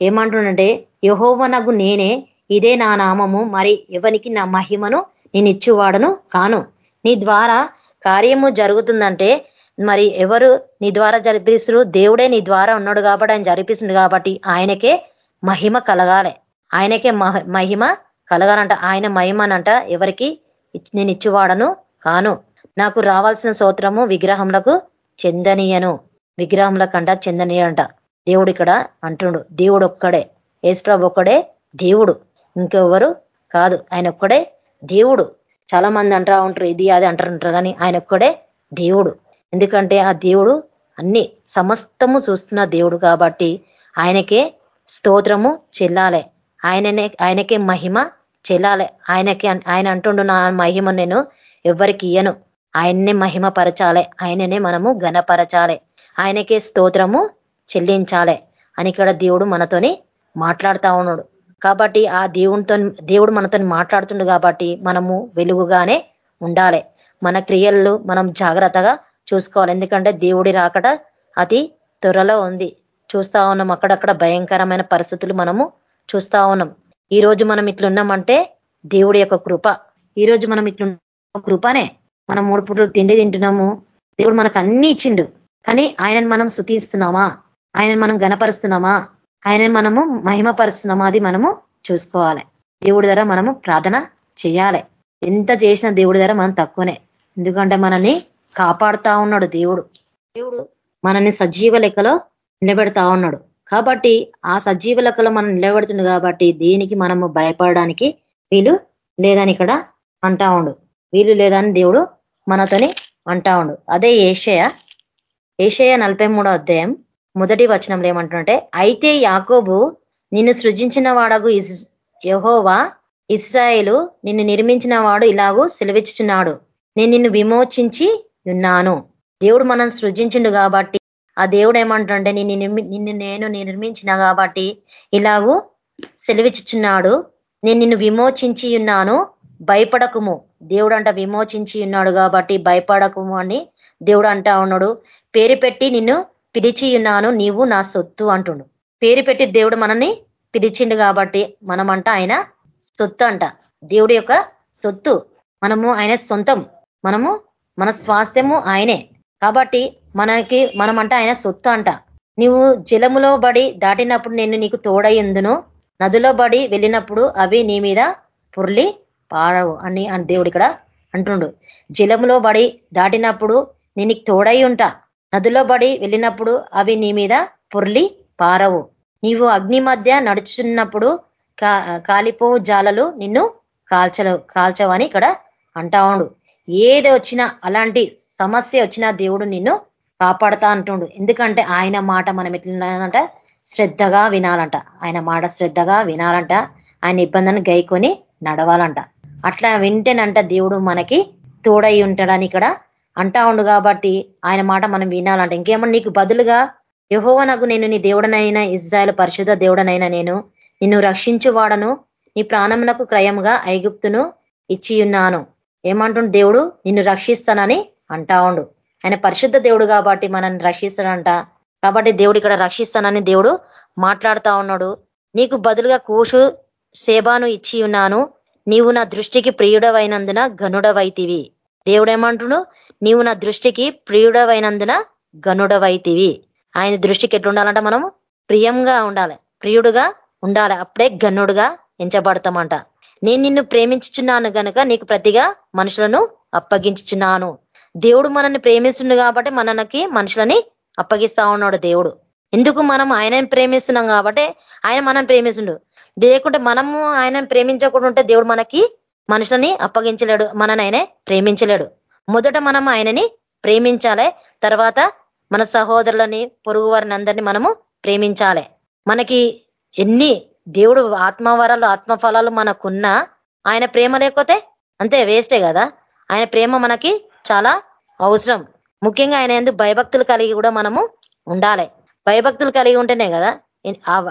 ఏమంటుండంటే యహోవనగు నేనే ఇదే నా నామము మరి ఎవనికి నా మహిమను నేను ఇచ్చివాడను కాను. నీ ద్వారా కార్యము జరుగుతుందంటే మరి ఎవరు నీ ద్వారా జరిపిస్తున్నారు దేవుడే నీ ద్వారా ఉన్నాడు కాబట్టి ఆయన జరిపిస్తుంది కాబట్టి ఆయనకే మహిమ కలగాలి. ఆయనకే మహిమ కలగాలంట. ఆయన మహిమనంట. ఎవరికి నేను ఇచ్చివాడను? కాను. నాకు రావాల్సిన సూత్రము విగ్రహంలకు చెందనీయను. విగ్రహంల కంట చెందనీయంట దేవుడు ఇక్కడ అంటుండు. దేవుడు ఒక్కడే. యేసుప్రభు ఒక్కడే దేవుడు. ఇంకెవరు కాదు. ఆయన ఒక్కడే దేవుడు. చాలా మంది అంటా ఉంటారు. ఇది అది అంటారంటారు కానీ ఆయన ఒక్కడే దేవుడు. ఎందుకంటే ఆ దేవుడు అన్ని సమస్తము చూస్తున్న దేవుడు కాబట్టి ఆయనకే స్తోత్రము చెల్లాలి. ఆయననే ఆయనకే మహిమ చెల్లాలి. ఆయనకి ఆయన అంటుండు నా మహిమ నేను ఎవరికి ఇయ్యను. ఆయన్నే మహిమ పరచాలి ఆయననే మనము ఘనపరచాలి. ఆయనకే స్తోత్రము చెల్లించాలి అని ఇక్కడ దేవుడు మనతోని మాట్లాడుతా ఉన్నాడు. కాబట్టి ఆ దేవునితో దేవుడు మనతో మాట్లాడుతుండు కాబట్టి మనము వెలుగుగానే ఉండాలి. మన క్రియల్లో మనం జాగ్రత్తగా చూసుకోవాలి. ఎందుకంటే దేవుడి రాకట అతి త్వరలో ఉంది. చూస్తా ఉన్నాం. అక్కడక్కడ భయంకరమైన పరిస్థితులు మనము చూస్తా ఉన్నాం. ఈ రోజు మనం ఇట్లున్నామంటే దేవుడి యొక్క కృప. ఈ రోజు మనం ఇట్లున్న కృపనే. మనం మూడు పుట్లు తిండి తింటున్నాము. దేవుడు మనకు అన్ని ఇచ్చిండు. కానీ ఆయనను మనం శుతిస్తున్నామా ఆయనను మనం గనపరుస్తున్నామా ఆయనను మనము మహిమపరుస్తున్నామా? అది మనము చూసుకోవాలి. దేవుడి ద్వారా మనము ప్రార్థన చేయాలి. ఎంత చేసిన దేవుడి ద్వారా మనం తక్కువనే. ఎందుకంటే మనల్ని కాపాడుతా ఉన్నాడు దేవుడు. దేవుడు మనల్ని సజీవ లెక్కలో నిలబెడతా ఉన్నాడు. కాబట్టి ఆ సజీవ లెక్కలో మనం నిలబెడుతుంది కాబట్టి దీనికి మనము భయపడడానికి వీలు లేదని ఇక్కడ అంటా ఉండు. వీలు లేదని దేవుడు మనతోని అంటా ఉండు. అదే ఏషయ. ఏషయ నలభై అధ్యాయం మొదటి వచనంలో ఏమంటుంటే అయితే యాకోబు నిన్ను సృజించిన వాడగు యహోవా ఇస్రాయేలు నిన్ను నిర్మించిన వాడు ఇలాగూ సెలవిచ్చుచున్నాడు. నేను నిన్ను విమోచించి ఉన్నాను. దేవుడు మనం సృజించిండు కాబట్టి ఆ దేవుడు ఏమంటుంటే నిన్ను నిన్ను నేను నిర్మించిన కాబట్టి ఇలాగూ సెలవిచ్చుచున్నాడు. నేను నిన్ను విమోచించి ఉన్నాను భయపడకుము. దేవుడు అంట విమోచించి ఉన్నాడు కాబట్టి భయపడకుము అని దేవుడు అంటా ఉన్నాడు. పేరు పెట్టి నిన్ను పిలిచి ఉన్నాను నీవు నా సొత్తు అంటుండు. పేరు పెట్టి దేవుడు మనల్ని పిలిచిండు కాబట్టి మనమంట ఆయన సొత్తు అంట. దేవుడి యొక్క సొత్తు. మనము ఆయన సొంతం. మనము మన స్వాస్థ్యము ఆయనే. కాబట్టి మనకి మనమంట ఆయన సొత్తు అంట. నీవు జలములో బడి దాటినప్పుడు నేను నీకు తోడయ్యుందును. నదిలో బడి వెళ్ళినప్పుడు అవి నీ మీద పుర్లి పాడవు అని దేవుడు ఇక్కడ అంటుండు. జలములో బడి దాటినప్పుడు నేను నీకు తోడై ఉంటా నదిలో బడి వెళ్ళినప్పుడు అవి నీ మీద పుర్లి పారవు. నీవు అగ్ని మధ్య నడుచున్నప్పుడు కాలిపోవు జాలలు నిన్ను కాల్చలు కాల్చవని ఇక్కడ అంటా ఉండు. ఏది వచ్చినా అలాంటి సమస్య వచ్చినా దేవుడు నిన్ను కాపాడుతా అంటుండు. ఎందుకంటే ఆయన మాట మనం ఎట్లున్నానంట? శ్రద్ధగా వినాలంట. ఆయన మాట శ్రద్ధగా వినాలంట. ఆయన ఇబ్బందిని గైకొని నడవాలంట. అట్లా వింటేనంట దేవుడు మనకి తోడై ఉంటాడని ఇక్కడ అంటా ఉండు కాబట్టి ఆయన మాట మనం వినాలంట. ఇంకేమన్నా నీకు బదులుగా యహోవనకు నేను నీ దేవుడనైనా ఇజ్రాయల్ పరిశుద్ధ దేవుడనైనా నేను నిన్ను రక్షించువాడను నీ ప్రాణమునకు క్రయముగా ఐగుప్తును ఇచ్చి ఉన్నాను ఏమంటుండు దేవుడు? నిన్ను రక్షిస్తానని అంటా ఉండు. ఆయన పరిశుద్ధ దేవుడు కాబట్టి మనల్ని రక్షిస్తాడంట. కాబట్టి దేవుడు ఇక్కడ రక్షిస్తానని దేవుడు మాట్లాడుతా ఉన్నాడు. నీకు బదులుగా కూషు సేబాను ఇచ్చి ఉన్నాను. నీవు నా దృష్టికి ప్రియుడవైనందున గనుడవైతివి దేవుడేమంటుడు? నీవు నా దృష్టికి ప్రియుడవైనందున గనుడవైతివి ఆయన దృష్టికి ఎట్లుండాలంట మనం ప్రియంగా ఉండాలి. ప్రియుడుగా ఉండాలి. అప్పుడే గన్నుడుగా ఎంచబడతామంట. నేను నిన్ను ప్రేమించుచున్నాను కనుక నీకు ప్రతిగా మనుషులను అప్పగించుచున్నాను. దేవుడు మనల్ని ప్రేమిస్తుండు కాబట్టి మనకి మనుషులని అప్పగిస్తా ఉన్నాడు దేవుడు. ఎందుకు మనం ఆయనని ప్రేమిస్తున్నాం కాబట్టి ఆయన మనం ప్రేమిస్తుండు. లేకుంటే మనము ఆయనను ప్రేమించకుండా ఉంటే దేవుడు మనకి మనుషులని అప్పగించలేడు మనని ఆయనే ప్రేమించలేడు. మొదట మనం ఆయనని ప్రేమించాలి తర్వాత మన సహోదరులని పొరుగు వారిని అందరినీ మనము ప్రేమించాలి. మనకి ఎన్ని దేవుడు ఆత్మవరాలు ఆత్మఫలాలు మనకున్నా ఆయన ప్రేమ లేకపోతే అంతే వేస్టే కదా. ఆయన ప్రేమ మనకి చాలా అవసరం. ముఖ్యంగా ఆయన ఎందుకు భయభక్తులు కలిగి కూడా మనము ఉండాలి. భయభక్తులు కలిగి ఉంటేనే కదా.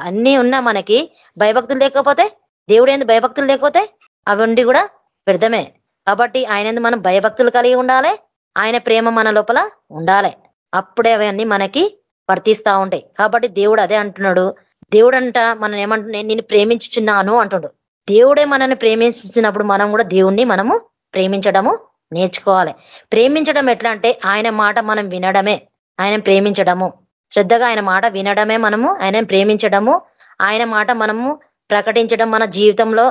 అన్నీ ఉన్నా మనకి భయభక్తులు లేకపోతే దేవుడు ఎందు భయభక్తులు లేకపోతే అవి కూడా వ్యర్థమే. కాబట్టి ఆయన మనం భయభక్తులు కలిగి ఉండాలి. ఆయన ప్రేమ మన లోపల ఉండాలి. అప్పుడే అవన్నీ మనకి వర్తిస్తా ఉంటాయి. కాబట్టి దేవుడు అదే అంటున్నాడు. దేవుడంట మనం ఏమంటున్నా నేను ప్రేమించుచున్నాను అంటుడు. దేవుడే మనల్ని ప్రేమించినప్పుడు మనం కూడా దేవుణ్ణి మనము ప్రేమించడము నేర్చుకోవాలి. ప్రేమించడం ఎట్లా అంటే ఆయన మాట మనం వినడమే ఆయన ప్రేమించడము. శ్రద్ధగా ఆయన మాట వినడమే మనము ఆయన ప్రేమించడము. ఆయన మాట మనము ప్రకటించడం మన జీవితంలో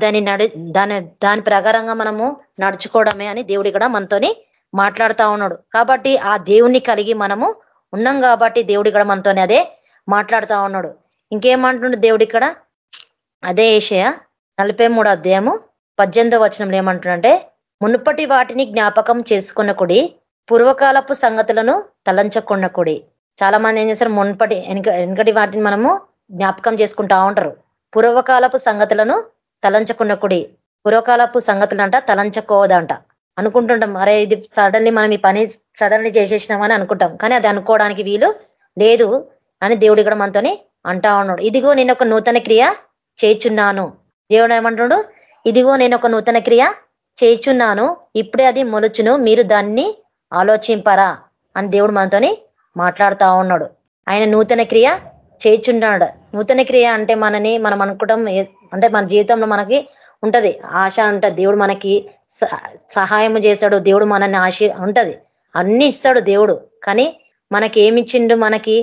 దాన్ని నడి దాని దాని ప్రకారంగా మనము నడుచుకోవడమే అని దేవుడు ఇక్కడ మనతోని మాట్లాడుతా ఉన్నాడు. కాబట్టి ఆ దేవుణ్ణి కలిగి మనము ఉన్నాం కాబట్టి దేవుడు ఇక్కడ మనతోనే అదే మాట్లాడుతా ఉన్నాడు. ఇంకేమంటుండే దేవుడు ఇక్కడ అదే ఏషయ నలభై మూడు అధ్యాయము పద్దెనిమిదో వచనంలో ఏమంటుండంటే మునుపటి వాటిని జ్ఞాపకం చేసుకున్న కుడి పూర్వకాలపు సంగతులను తలంచకున్న కుడి చాలా మంది ఏం చేస్తారు? మునుపటి వెనక వెనుకటి వాటిని మనము జ్ఞాపకం చేసుకుంటా ఉంటారు. పూర్వకాలపు సంగతులను తలంచకున్నకుడి పూర్వకాలపు సంగతులు అంట తలంచకోదంట. అనుకుంటుంటాం అరే ఇది సడన్లీ మనం ఈ పని సడన్లీ చేసేసినామని అనుకుంటాం. కానీ అది అనుకోవడానికి వీలు లేదు అని దేవుడు ఇక్కడ మనతోని అంటా ఉన్నాడు. ఇదిగో నేను ఒక నూతన క్రియ చేచున్నాను దేవుడు ఏమంటున్నాడు? ఇదిగో నేను ఒక నూతన క్రియ చేచున్నాను ఇప్పుడే అది మొలుచును. మీరు దాన్ని ఆలోచింపరా అని దేవుడు మనతోని మాట్లాడుతా ఉన్నాడు. ఆయన నూతన క్రియ చేచున్నాడు నూతన క్రియ అంటే మనని మనం అనుకోవడం అంటే మన జీవితంలో మనకి ఉంటది. ఆశ ఉంటది. దేవుడు మనకి సహాయం చేశాడు దేవుడు మనల్ని ఆశ ఉంటది. అన్ని ఇస్తాడు దేవుడు. కానీ మనకి ఏమిచ్చిండు మనకి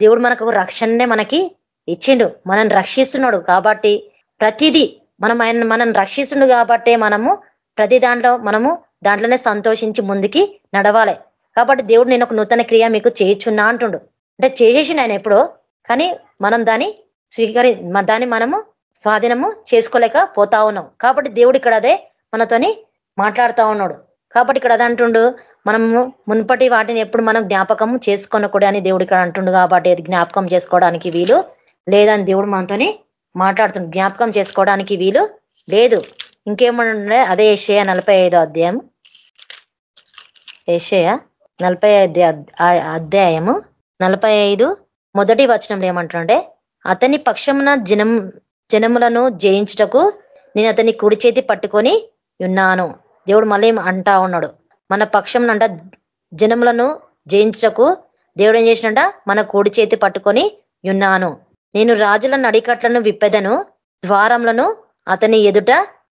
దేవుడు మనకు రక్షణనే మనకి ఇచ్చిండు. మనల్ని రక్షిస్తున్నాడు కాబట్టి ప్రతిదీ మనం ఆయన మనం రక్షిస్తుండు కాబట్టే మనము ప్రతి దాంట్లో మనము దాంట్లోనే సంతోషించి ముందుకి నడవాలి. కాబట్టి దేవుడు నేను ఒక నూతన క్రియ మీకు చేయించున్నా అంటుండు. అంటే చేసేసిండు ఆయన ఎప్పుడో కానీ మనం దాన్ని స్వీకరి దాన్ని మనము స్వాధీనము చేసుకోలేక పోతా ఉన్నాం. కాబట్టి దేవుడు ఇక్కడ అదే మనతోని మాట్లాడుతూ ఉన్నాడు. కాబట్టి ఇక్కడ అదంటుండు మనము మునుపటి వాటిని ఎప్పుడు మనం జ్ఞాపకం చేసుకొనకూడదు అని దేవుడు ఇక్కడ అంటుండు కాబట్టి అది జ్ఞాపకం చేసుకోవడానికి వీలు లేదని దేవుడు మనతోని మాట్లాడుతుండు. జ్ఞాపకం చేసుకోవడానికి వీలు లేదు. ఇంకేమన్నా అదే ఏషయ నలభై ఐదో అధ్యాయం ఏషయ నలభై అధ్యాయము నలభై ఐదు మొదటి వచనంలో ఏమంటుండే? అతని పక్షమున జనం జనములను జయించుటకు నేను అతని కుడి చేతి పట్టుకొని ఉన్నాను. దేవుడు మళ్ళీ అంటా ఉన్నాడు. మన పక్షంనంట జనములను జయించకు దేవుడు ఏం చేసినంట? మన కుడి చేతి పట్టుకొని ఉన్నాను. నేను రాజుల నడికట్లను విప్పెదను ద్వారములను అతని ఎదుట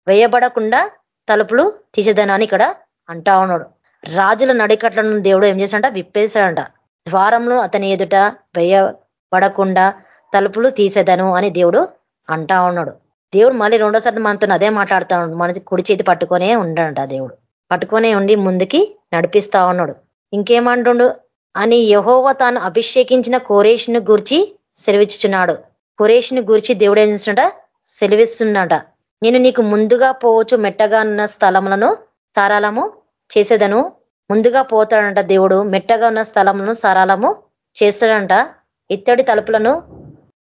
వేయబడకుండా తలుపులు తీసేదను అని ఇక్కడ అంటా ఉన్నాడు. రాజుల నడికట్లను దేవుడు ఏం చేశాడంట? విప్పేశాడంట. ద్వారంలో అతని ఎదుట వేయబడకుండా తలుపులు తీసేదను అని దేవుడు అంటా ఉన్నాడు. దేవుడు మళ్ళీ రెండోసారి మనతో అదే మాట్లాడుతా ఉన్నాడు మన కుడి చేతి పట్టుకొనే ఉండడంట దేవుడు. పట్టుకొనే ఉండి ముందుకి నడిపిస్తా ఉన్నాడు. ఇంకేమంటుండు? అని యహోవ తాను అభిషేకించిన కోరేష్ను గూర్చి సెలవిచ్చుచున్నాడు. కోరేష్ని గూర్చి దేవుడు ఏం చేస్తున్నట సెలవిస్తున్నట నేను నీకు ముందుగా పోవచ్చు మెట్టగా ఉన్న స్థలములను సారాలము చేసేదను. ముందుగా పోతాడంట దేవుడు మెట్టగా ఉన్న స్థలములను సారాలము చేస్తాడంట. ఇత్తడి తలుపులను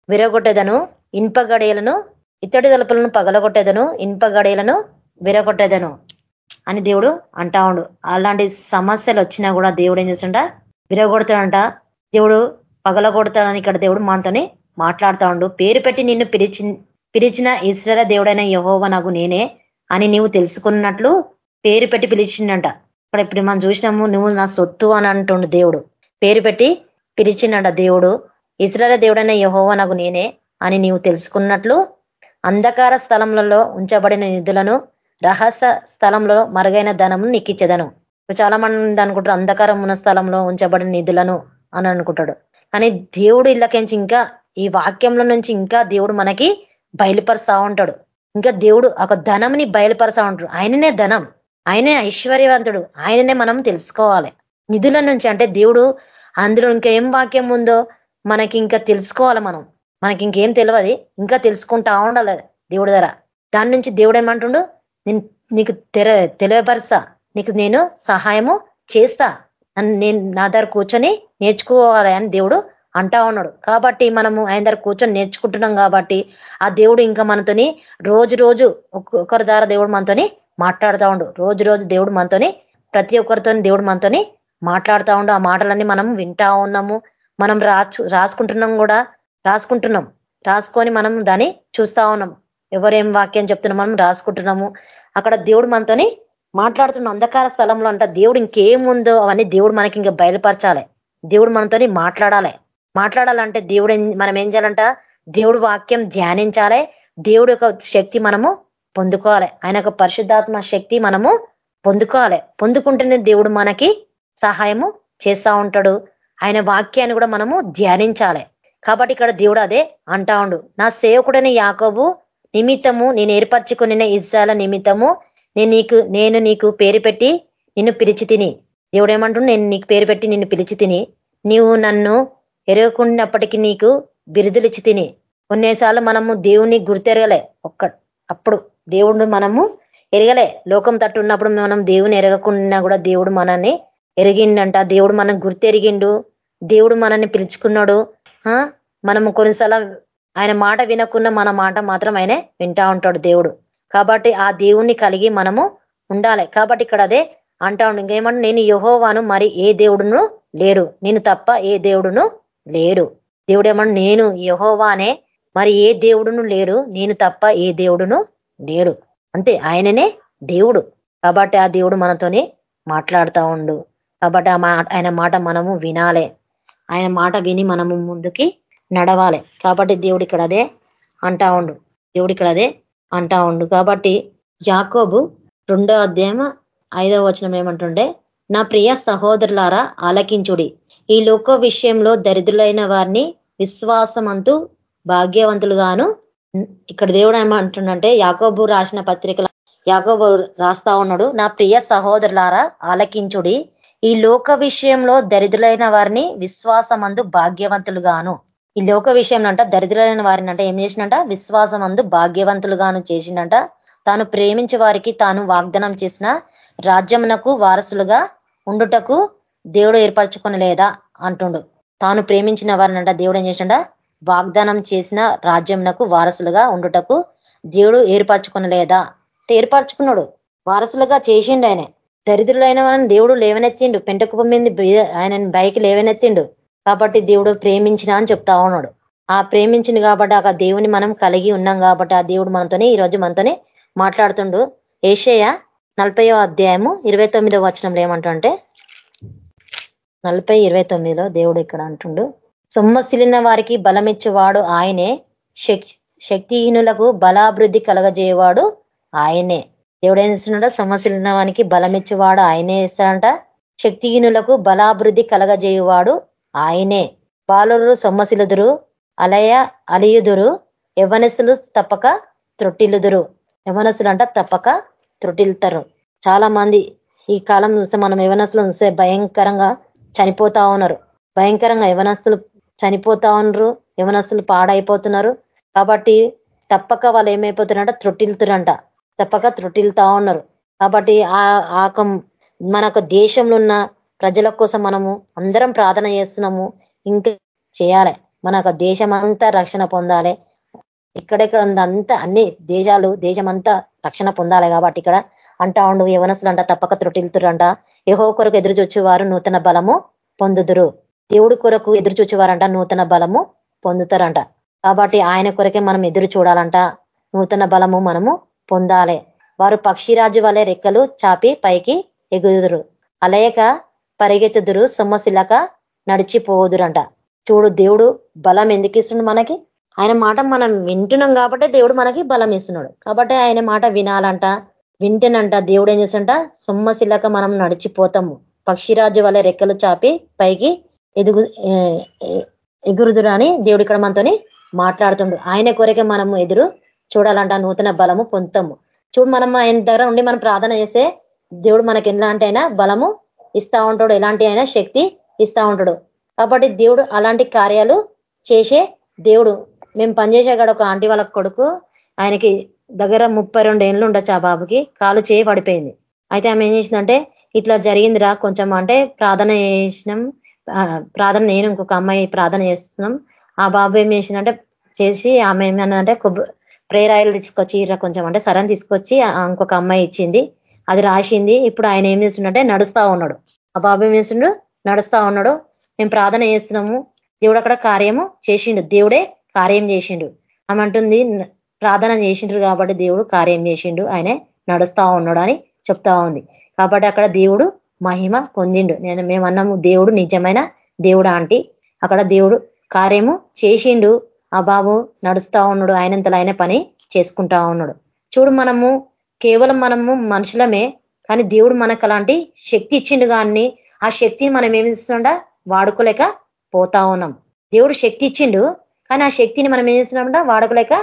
విరగొట్టేదను ఇనుప గడియలను ఇత్తడి తలుపులను పగలగొట్టేదను ఇనుప గడియలను విరగొట్టేదను. అని దేవుడు అంటా ఉండు. అలాంటి సమస్యలు వచ్చినా కూడా దేవుడు ఏం చేస్తుంట? విరగొడతాడంట. దేవుడు పగలగొడతాడని ఇక్కడ దేవుడు మనతోని మాట్లాడుతా ఉండు. పేరు పెట్టి నిన్ను పిలిచి పిలిచిన ఇస్రాల దేవుడైన యహోవ నాకు నేనే అని నీవు తెలుసుకున్నట్లు పేరు పెట్టి పిలిచిండంట. ఇక్కడ ఇప్పుడు మనం చూసినాము నువ్వు నా సొత్తు అని అంటుండు దేవుడు. పేరు పెట్టి పిలిచిండంట దేవుడు. ఇస్రాల దేవుడైన యహోవ నాకు నేనే అని నీవు తెలుసుకున్నట్లు అంధకార స్థలంలో ఉంచబడిన నిధులను రహస్య స్థలంలో మరుగైన ధనము నీకిచ్చేదను. చాలా మంది అనుకుంటారు అంధకారం ఉన్న స్థలంలో ఉంచబడిన నిధులను అని అనుకుంటాడు. కానీ దేవుడు ఇళ్ళకించి ఇంకా ఈ వాక్యంలో నుంచి ఇంకా దేవుడు మనకి బయలుపరుస్తా ఉంటాడు. ఇంకా దేవుడు ఒక ధనంని బయలుపరుస్తా ఉంటాడు. ఆయననే ధనం ఆయనే ఐశ్వర్యవంతుడు ఆయననే మనం తెలుసుకోవాలి. నిధుల నుంచి అంటే దేవుడు అందులో ఇంకా ఏం వాక్యం ఉందో మనకి ఇంకా తెలుసుకోవాలి మనం. మనకి ఇంకేం తెలియదు ఇంకా తెలుసుకుంటా ఉండాలి దేవుడి ధర దాని నుంచి దేవుడు ఏమంటుండు? నేను నీకు తెర తెలియపరుస్తా నీకు నేను సహాయము చేస్తా. నేను నా దగ్గర కూర్చొని నేర్చుకోవాలి అని దేవుడు అంటా ఉన్నాడు. కాబట్టి మనము ఆయన దగ్గర కూర్చొని నేర్చుకుంటున్నాం కాబట్టి ఆ దేవుడు ఇంకా మనతోని రోజు రోజు ఒక్కొక్కరి ద్వారా దేవుడు మనతోని మాట్లాడుతూ ఉండు. రోజు రోజు దేవుడు మనతోని ప్రతి ఒక్కరితో దేవుడు మనతోని మాట్లాడుతూ ఉండు. ఆ మాటలన్నీ మనం వింటా ఉన్నాము. మనం రాసు రాసుకుంటున్నాం కూడా. రాసుకుంటున్నాం. రాసుకొని మనం దాన్ని చూస్తా ఉన్నాం. ఎవరేం వాక్యం చెప్తున్నాం మనం రాసుకుంటున్నాము. అక్కడ దేవుడు మనతోని మాట్లాడుతున్న అంధకార స్థలంలో అంట దేవుడు ఇంకేముందో అవన్నీ దేవుడు మనకి ఇంకా బయలుపరచాలి. దేవుడు మనతోని మాట్లాడాలి. మాట్లాడాలంటే దేవుడు మనం ఏం చేయాలంట? దేవుడు వాక్యం ధ్యానించాలి. దేవుడు యొక్క శక్తి మనము పొందుకోవాలి. ఆయన యొక్క పరిశుద్ధాత్మ శక్తి మనము పొందుకోవాలి. పొందుకుంటేనే దేవుడు మనకి సహాయము చేస్తా ఉంటాడు. ఆయన వాక్యాన్ని కూడా మనము ధ్యానించాలి. కాబట్టి ఇక్కడ దేవుడు అదే అంటా ఉండు. నా సేవకుడని యాకోబు నిమిత్తము నేను ఏర్పరచుకున్న ఇజ్రాల నిమిత్తము నేను నీకు నేను నీకు పేరు పెట్టి నిన్ను పిలిచి తిని. దేవుడు నేను నీకు పేరు పెట్టి నిన్ను పిలిచి తిని. నీవు నన్ను ఎరగకున్నప్పటికీ నీకు బిరుదులిచ్చి తిని. కొన్నిసార్లు మనము దేవుని గుర్తెరగలే. ఒక్క అప్పుడు దేవుడు మనము ఎరగలే. లోకం తట్టు ఉన్నప్పుడు మనం దేవుని ఎరగకుండా కూడా దేవుడు మనల్ని ఎరిగిండంట. దేవుడు మనం గుర్తెరిగిండు. దేవుడు మనల్ని పిలుచుకున్నాడు. మనము కొన్నిసార్లు ఆయన మాట వినకున్న మన మాట మాత్రం ఆయనే వింటా ఉంటాడు దేవుడు. కాబట్టి ఆ దేవుణ్ణి కలిగి మనము ఉండాలి. కాబట్టి ఇక్కడ అదే అంటా ఉండు. ఇంకేమంటే నేను యహోవాను మరి ఏ దేవుడును? లేడు. నేను తప్ప ఏ దేవుడును? లేడు. దేవుడు ఏమన్నా నేను యహోవానే మరి ఏ దేవుడును? లేడు. నేను తప్ప ఏ దేవుడును? లేడు. అంతే. ఆయననే దేవుడు. కాబట్టి ఆ దేవుడు మనతోనే మాట్లాడుతూ ఉండు. కాబట్టి ఆ ఆయన మాట మనము వినాలే. ఆయన మాట విని మనము ముందుకి నడవాలి. కాబట్టి దేవుడు ఇక్కడ అదే అంటా ఉండు. దేవుడు ఇక్కడ అదే అంటా ఉండు. కాబట్టి యాకోబు రెండో అధ్యాయం ఐదవ వచనం ఏమంటుండే నా ప్రియ సహోదరులారా ఆలకించుడి. ఈ లోక విషయంలో దరిద్రులైన వారిని విశ్వాసమంతు భాగ్యవంతులుగాను ఇక్కడ దేవుడు ఏమంటుండంటే యాకోబు రాసిన పత్రికల యాకోబు రాస్తా ఉన్నాడు నా ప్రియ సహోదరులారా ఆలకించుడి. ఈ లోక విషయంలో దరిద్రులైన వారిని విశ్వాసమందు భాగ్యవంతులుగాను. ఈ లోక విషయంలో అంట దరిద్రులైన వారిని అంట ఏం చేసినంట విశ్వాసమందు భాగ్యవంతులుగాను చేసిండంట. తాను ప్రేమించే వారికి తాను వాగ్దానం చేసిన రాజ్యమునకు వారసులుగా ఉండుటకు దేవుడు ఏర్పరచుకొని లేదా? అంటుండు. తాను ప్రేమించిన వారిని అంట దేవుడు ఏం చేసిండ వాగ్దానం చేసిన రాజ్యంనకు వారసులుగా ఉండుటకు దేవుడు ఏర్పరచుకుని లేదా? ఏర్పరచుకున్నాడు. వారసులుగా చేసిండు ఆయన. దరిద్రులైన వారిని దేవుడు లేవనెత్తిండు. పెంటకుప్ప మీద ఆయన బైక్ లేవనెత్తిండు. కాబట్టి దేవుడు ప్రేమించిన అని చెప్తా ఉన్నాడు. ఆ ప్రేమించింది కాబట్టి ఆ దేవుని మనం కలిగి ఉన్నాం కాబట్టి ఆ దేవుడు మనతోనే ఈరోజు మనతోనే మాట్లాడుతుండు. ఏషయ నలభైవ అధ్యాయము ఇరవై తొమ్మిదో వచనంలో ఏమంటుంటే నలభై ఇరవై తొమ్మిదిలో దేవుడు ఇక్కడ అంటుండు సొమ్మసిలిన వారికి బలమిచ్చేవాడు ఆయనే శక్తిహీనులకు బలాభివృద్ధి కలగజేయవాడు ఆయనే. దేవుడు ఏం చేస్తున్నాడో సొమ్మసిలిన వానికి బలమిచ్చేవాడు ఆయనే ఇస్తాడంట శక్తిహీనులకు బలాభివృద్ధి కలగజేయువాడు ఆయనే. బాలురు సొమ్మసిలుదురు అలయ అలియుదురు యవనసులు తప్పక త్రొట్టిల్లుదురు. యవనసులు అంట తప్పక త్రొట్టిల్తారు చాలా మంది ఈ కాలం చూస్తే మనం యవనస్తులు చూస్తే భయంకరంగా చనిపోతా ఉన్నారు. భయంకరంగా యవనస్తులు చనిపోతా ఉన్నారు యవనస్తులు పాడైపోతున్నారు. కాబట్టి తప్పక వాళ్ళు ఏమైపోతున్నారంట? త్రొట్టిల్తురంట తప్పక త్రొట్టిల్తా ఉన్నారు. కాబట్టి ఆ మనకు దేశంలో ఉన్న ప్రజల కోసం మనము అందరం ప్రార్థన చేస్తున్నాము. ఇంకా చేయాలి. మన దేశం అంతా రక్షణ పొందాలి. ఇక్కడెక్కడ అంతా అన్ని దేశాలు దేశమంతా రక్షణ పొందాలి కాబట్టి ఇక్కడ అంటా ఉండు యవనసులంట తప్పక త్రొటిల్తురంట. యహో కొరకు ఎదురు చూచేవారు నూతన బలము పొందుదురు. దేవుడి కొరకు ఎదురు చూచేవారంట నూతన బలము పొందుతారంట. కాబట్టి ఆయన కొరకే మనం ఎదురు చూడాలంట. నూతన బలము మనము పొందాలి. వారు పక్షిరాజు వలె రెక్కలు చాపి పైకి ఎగుదురు అలయక పరిగెత్తుదురు సొమ్మశిలక నడిచిపోదురంట. చూడు దేవుడు బలం ఎందుకు ఇస్తుండు మనకి? ఆయన మాట మనం వింటున్నాం కాబట్టి దేవుడు మనకి బలం ఇస్తున్నాడు. కాబట్టి ఆయన మాట వినాలంట వింటేనంట దేవుడు ఏం చేస్తుంట? సొమ్మశిలక మనం నడిచిపోతాము. పక్షిరాజు వల్ల రెక్కలు చాపి పైకి ఎదుగు ఎగురుదురు అని దేవుడు ఇక్కడ మనతోని మాట్లాడుతుండు. ఆయన కొరకే మనము ఎదురు చూడాలంట నూతన బలము పొందుతాము. చూడు మనం ఆయన దగ్గర ఉండి మనం ప్రార్థన చేస్తే దేవుడు మనకి ఎలాంటి అయినా బలము ఇస్తా ఉంటాడు. ఎలాంటి అయినా శక్తి ఇస్తా ఉంటాడు. కాబట్టి దేవుడు అలాంటి కార్యాలు చేసే దేవుడు. మేము పనిచేసే కాడ ఒక ఆంటీ వాళ్ళ కొడుకు ఆయనకి దగ్గర ముప్పై రెండు ఏళ్ళు ఉండొచ్చు ఆ బాబుకి. కాలు చేయి పడిపోయింది. అయితే ఆమె ఏం చేసిందంటే ఇట్లా జరిగిందిరా కొంచెం అంటే ప్రార్థన చేసినాం. ప్రార్థన నేను ఇంకొక అమ్మాయి ప్రార్థన చేస్తున్నాం. ఆ బాబు ఏం చేసిందంటే చేసి ఆమె ఏమన్నదంటే ప్రేరాయలు తీసుకొచ్చి కొంచెం అంటే సరని తీసుకొచ్చి ఇంకొక అమ్మాయి ఇచ్చింది. అది రాసింది. ఇప్పుడు ఆయన ఏం చేస్తుండే నడుస్తా ఉన్నాడు. ఆ బాబు ఏం నడుస్తా ఉన్నాడు. మేము ప్రార్థన చేస్తున్నాము. దేవుడు అక్కడ కార్యము చేసిండు. దేవుడే కార్యం చేసిండు. ఆమె అంటుంది ప్రార్థన చేసిండ్రు కాబట్టి దేవుడు కార్యం చేసిండు. ఆయనే నడుస్తా ఉన్నాడు అని చెప్తా ఉంది. కాబట్టి అక్కడ దేవుడు మహిమ పొందిండు. నేను మేమన్నాము దేవుడు నిజమైన దేవుడు ఆంటీ. అక్కడ దేవుడు కార్యము చేసిండు. ఆ బాబు నడుస్తా ఉన్నాడు. ఆయనంతలో ఆయన పని చేసుకుంటా ఉన్నాడు. చూడు మనము కేవలం మనము మనుషులమే కానీ దేవుడు మనకు అలాంటి శక్తి ఇచ్చిండు కానీ ఆ శక్తిని మనం ఏమి ఇస్తుండ వాడుకోలేక పోతా ఉన్నాం. దేవుడు శక్తి ఇచ్చిండు కానీ ఆ శక్తిని మనం ఏం చేస్తున్నామంట? వాడుకోలేక